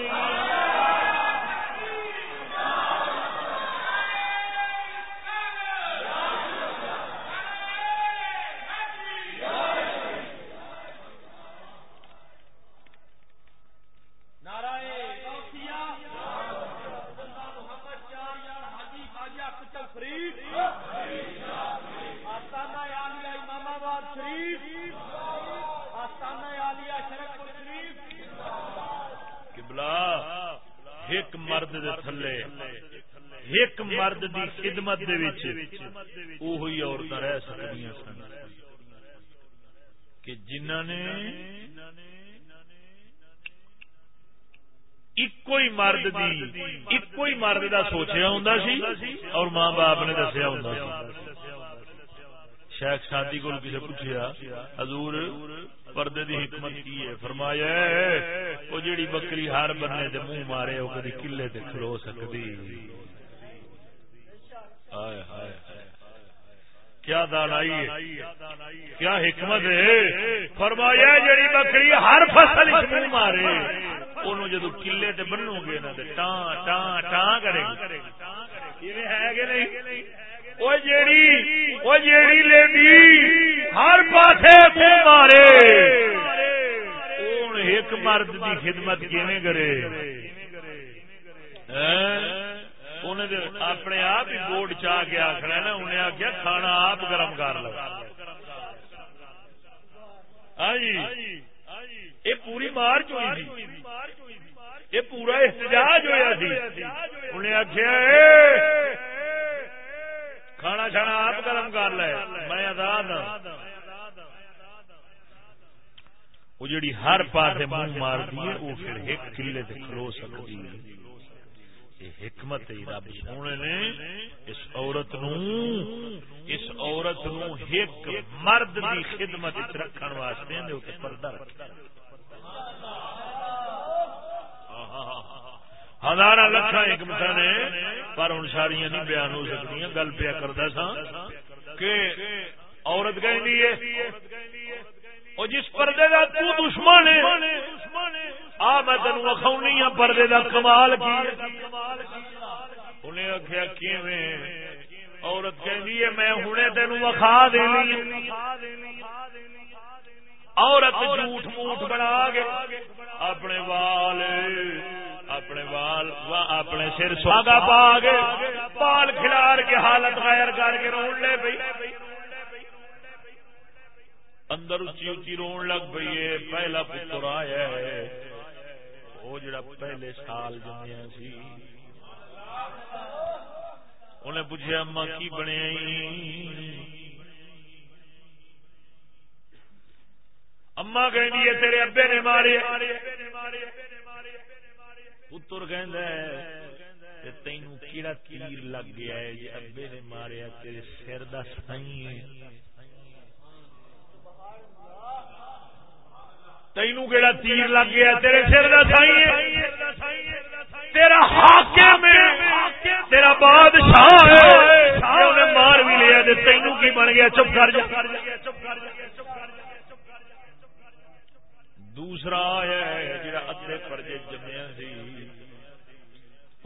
ہوں مرد دی خدمت دے وچ اوہی عورتاں رہ سکدیاں سن۔ کہ جنہاں نے ایکو ہی مرد دی ایکو ہی مرد دا سوچیا ہوندا سی اور ماں باپ نے دسیا ہوندا سی۔ شیخ شادی کو کسی پوچھیا، حضور پردے دی حکمت کی ہے؟ فرمایا وہ جیڑی بکری ہر بننے دے منہ مارے، وہ کدی کلے تے کھلو سکتی کیا دانائی ہے؟ کیا حکمت ہے؟ فرمایا جڑی بکری ہر فصل منہ مارے انہوں جدو کلے تے بنو گے نا ٹان ٹان ٹان کرے ہے کہ نہیں؟ وہ جیڑی وہ جیڑی لیڈی، ہر پاسے منہ مارے۔ ایک مرد دی خدمت کیویں کرے؟ اپنے آپ ہی بورڈ چاہ کے آخر نا انہیں آخیا کھانا آپ گرم کر لو۔ ہاں جی یہ پوری مارچ ہوئی یہ پورا احتجاج ہوا سی۔ انہیں آخیا کھانا شانا آپ گرم کر لے، میں آزاد ہاں۔ وہ جڑی ہر پاس منہ مار دی ہے، وہ پھر ایک کلے تے کھلو سکتی یہ حکمت رب سونے نے اس عورت نو، اس عورت نو ایک مرد دی خدمت رکھن واسطے دے اوتے پردہ رکھا ہزار لکھا حکمت نے، پر ہوں ساریاں نہیں بیان ہو سکتی گل پیا کرتا سا کہ عورت کہ جس پردے کا تو دشمن آ میں تین وکھاؤنی ہوں پردے کا کمال کی انہیں آخیا کی عورت کہ میں ہوں تین وکھا دینی عورت جھوٹ موٹ بنا کے اپنے وال اپنے وال اپنے سر سواگا پا کے پال کھلار کے حالت غیر کر کے رو لے پی اندر اچھی اچھی رون لگ پی ہے۔ پہلا پتر آیا ہے۔ وہ جڑا پہلے سال جمیا سی۔ انہیں پوچھا اما کی بنے اما کہ تیرے ابے نے مارے پتر کہ تین کیڑا تیر لگ گیا ہے جی ابے نے ماریا تیرے سر دا سائی تینو کہڑا تیر لگ گیا تیرے سر کا سائی تیرا حاکم ہے۔ تیرا بادشاہ ہے۔ مار بھی لیا جی تے تینو کی بن گیا، چپ کر جا۔ دوسرا ہے جڑا ادھے پرجے جمیا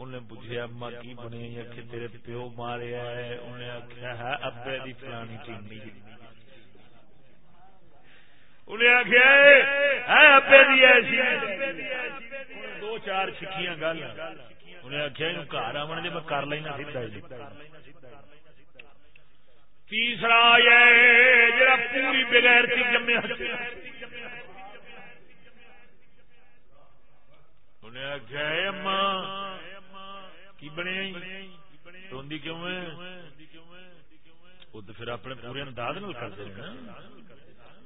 انہیں پوچھا اما کی بنے کہ تیرے پیو ماریا ہے انہیں آخیا ہے ابے دی فلانی ٹیم انہیں آخیا دو چار سکھیاں گل۔ انہیں آخیا گھر جی میں کر لینا تیسرا جڑا پوری بغیر تھی جمے انہیں آخیا اما کی بنے روی کیوں ہے وہ تو پھر اپنے پورے انداز نال کرتے ہیں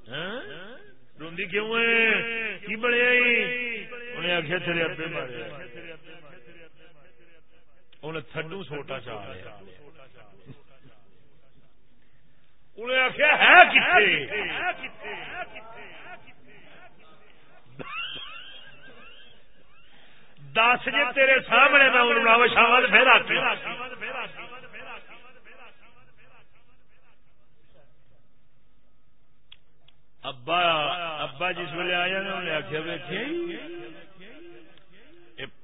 ہاں؟ روی کیوں کی بڑے انہیں آخیا تیرے ابے مارے۔ انہیں تھڈو سوٹا چاہ رہا انہیں آخیا ہے کتنے دس جی تیرے سامنے میں انہوں شامل پھر آ ابا ابا جس ویلے آیا نا انہیں آخیا ویکھے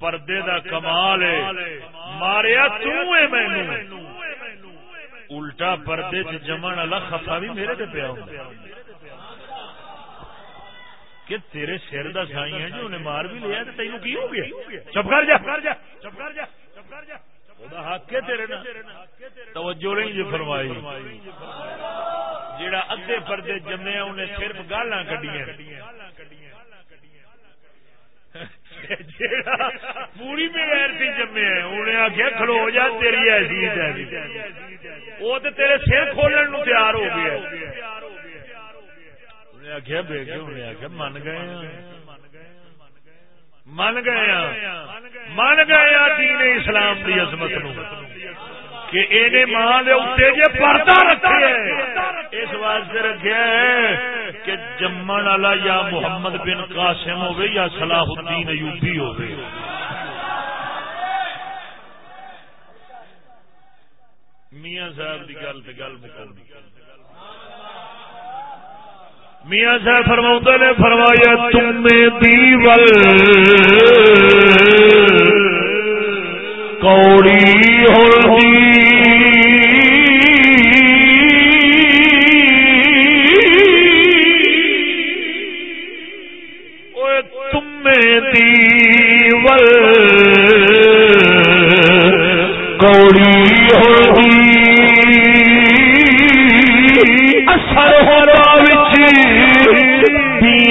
پردے دا کمال ہے ماریا تینو الٹا پردے چ جمن والا خفا بھی میرے تے پیا کہ تیرے سر دا سائی ہے جو انہیں مار بھی لیا تو تینوں کی ہو گیا؟ چپ کر جا چپ کر جا چپ کر جا حق ہے تیرے توجہ نہیں جی فرمائی۔ پردے جمے انہیں صرف گالا کڈیا پوری بغیر جمے انہیں آخیا کھلو جا تیری ایسی وہ تو تیرے سر کھولنے نو تیار ہو گیا۔ انہیں آخیا بے انہیں آخیا من گئے من گیا من گیا دین اسلام کی عظمت نو۔ کہ اینے ماں دے اتنے جے پردہ رکھے۔ اس واسطے رکھے کہ جمن والا یا محمد بن قاسم ہوگی یا صلاح الدین ایوبی ہوگی میاں صاحب کی گل تو گل مکمل میاں صاحب فرما نے فرمایا تم دیول کوڑی ہوگی تم دیول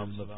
ایک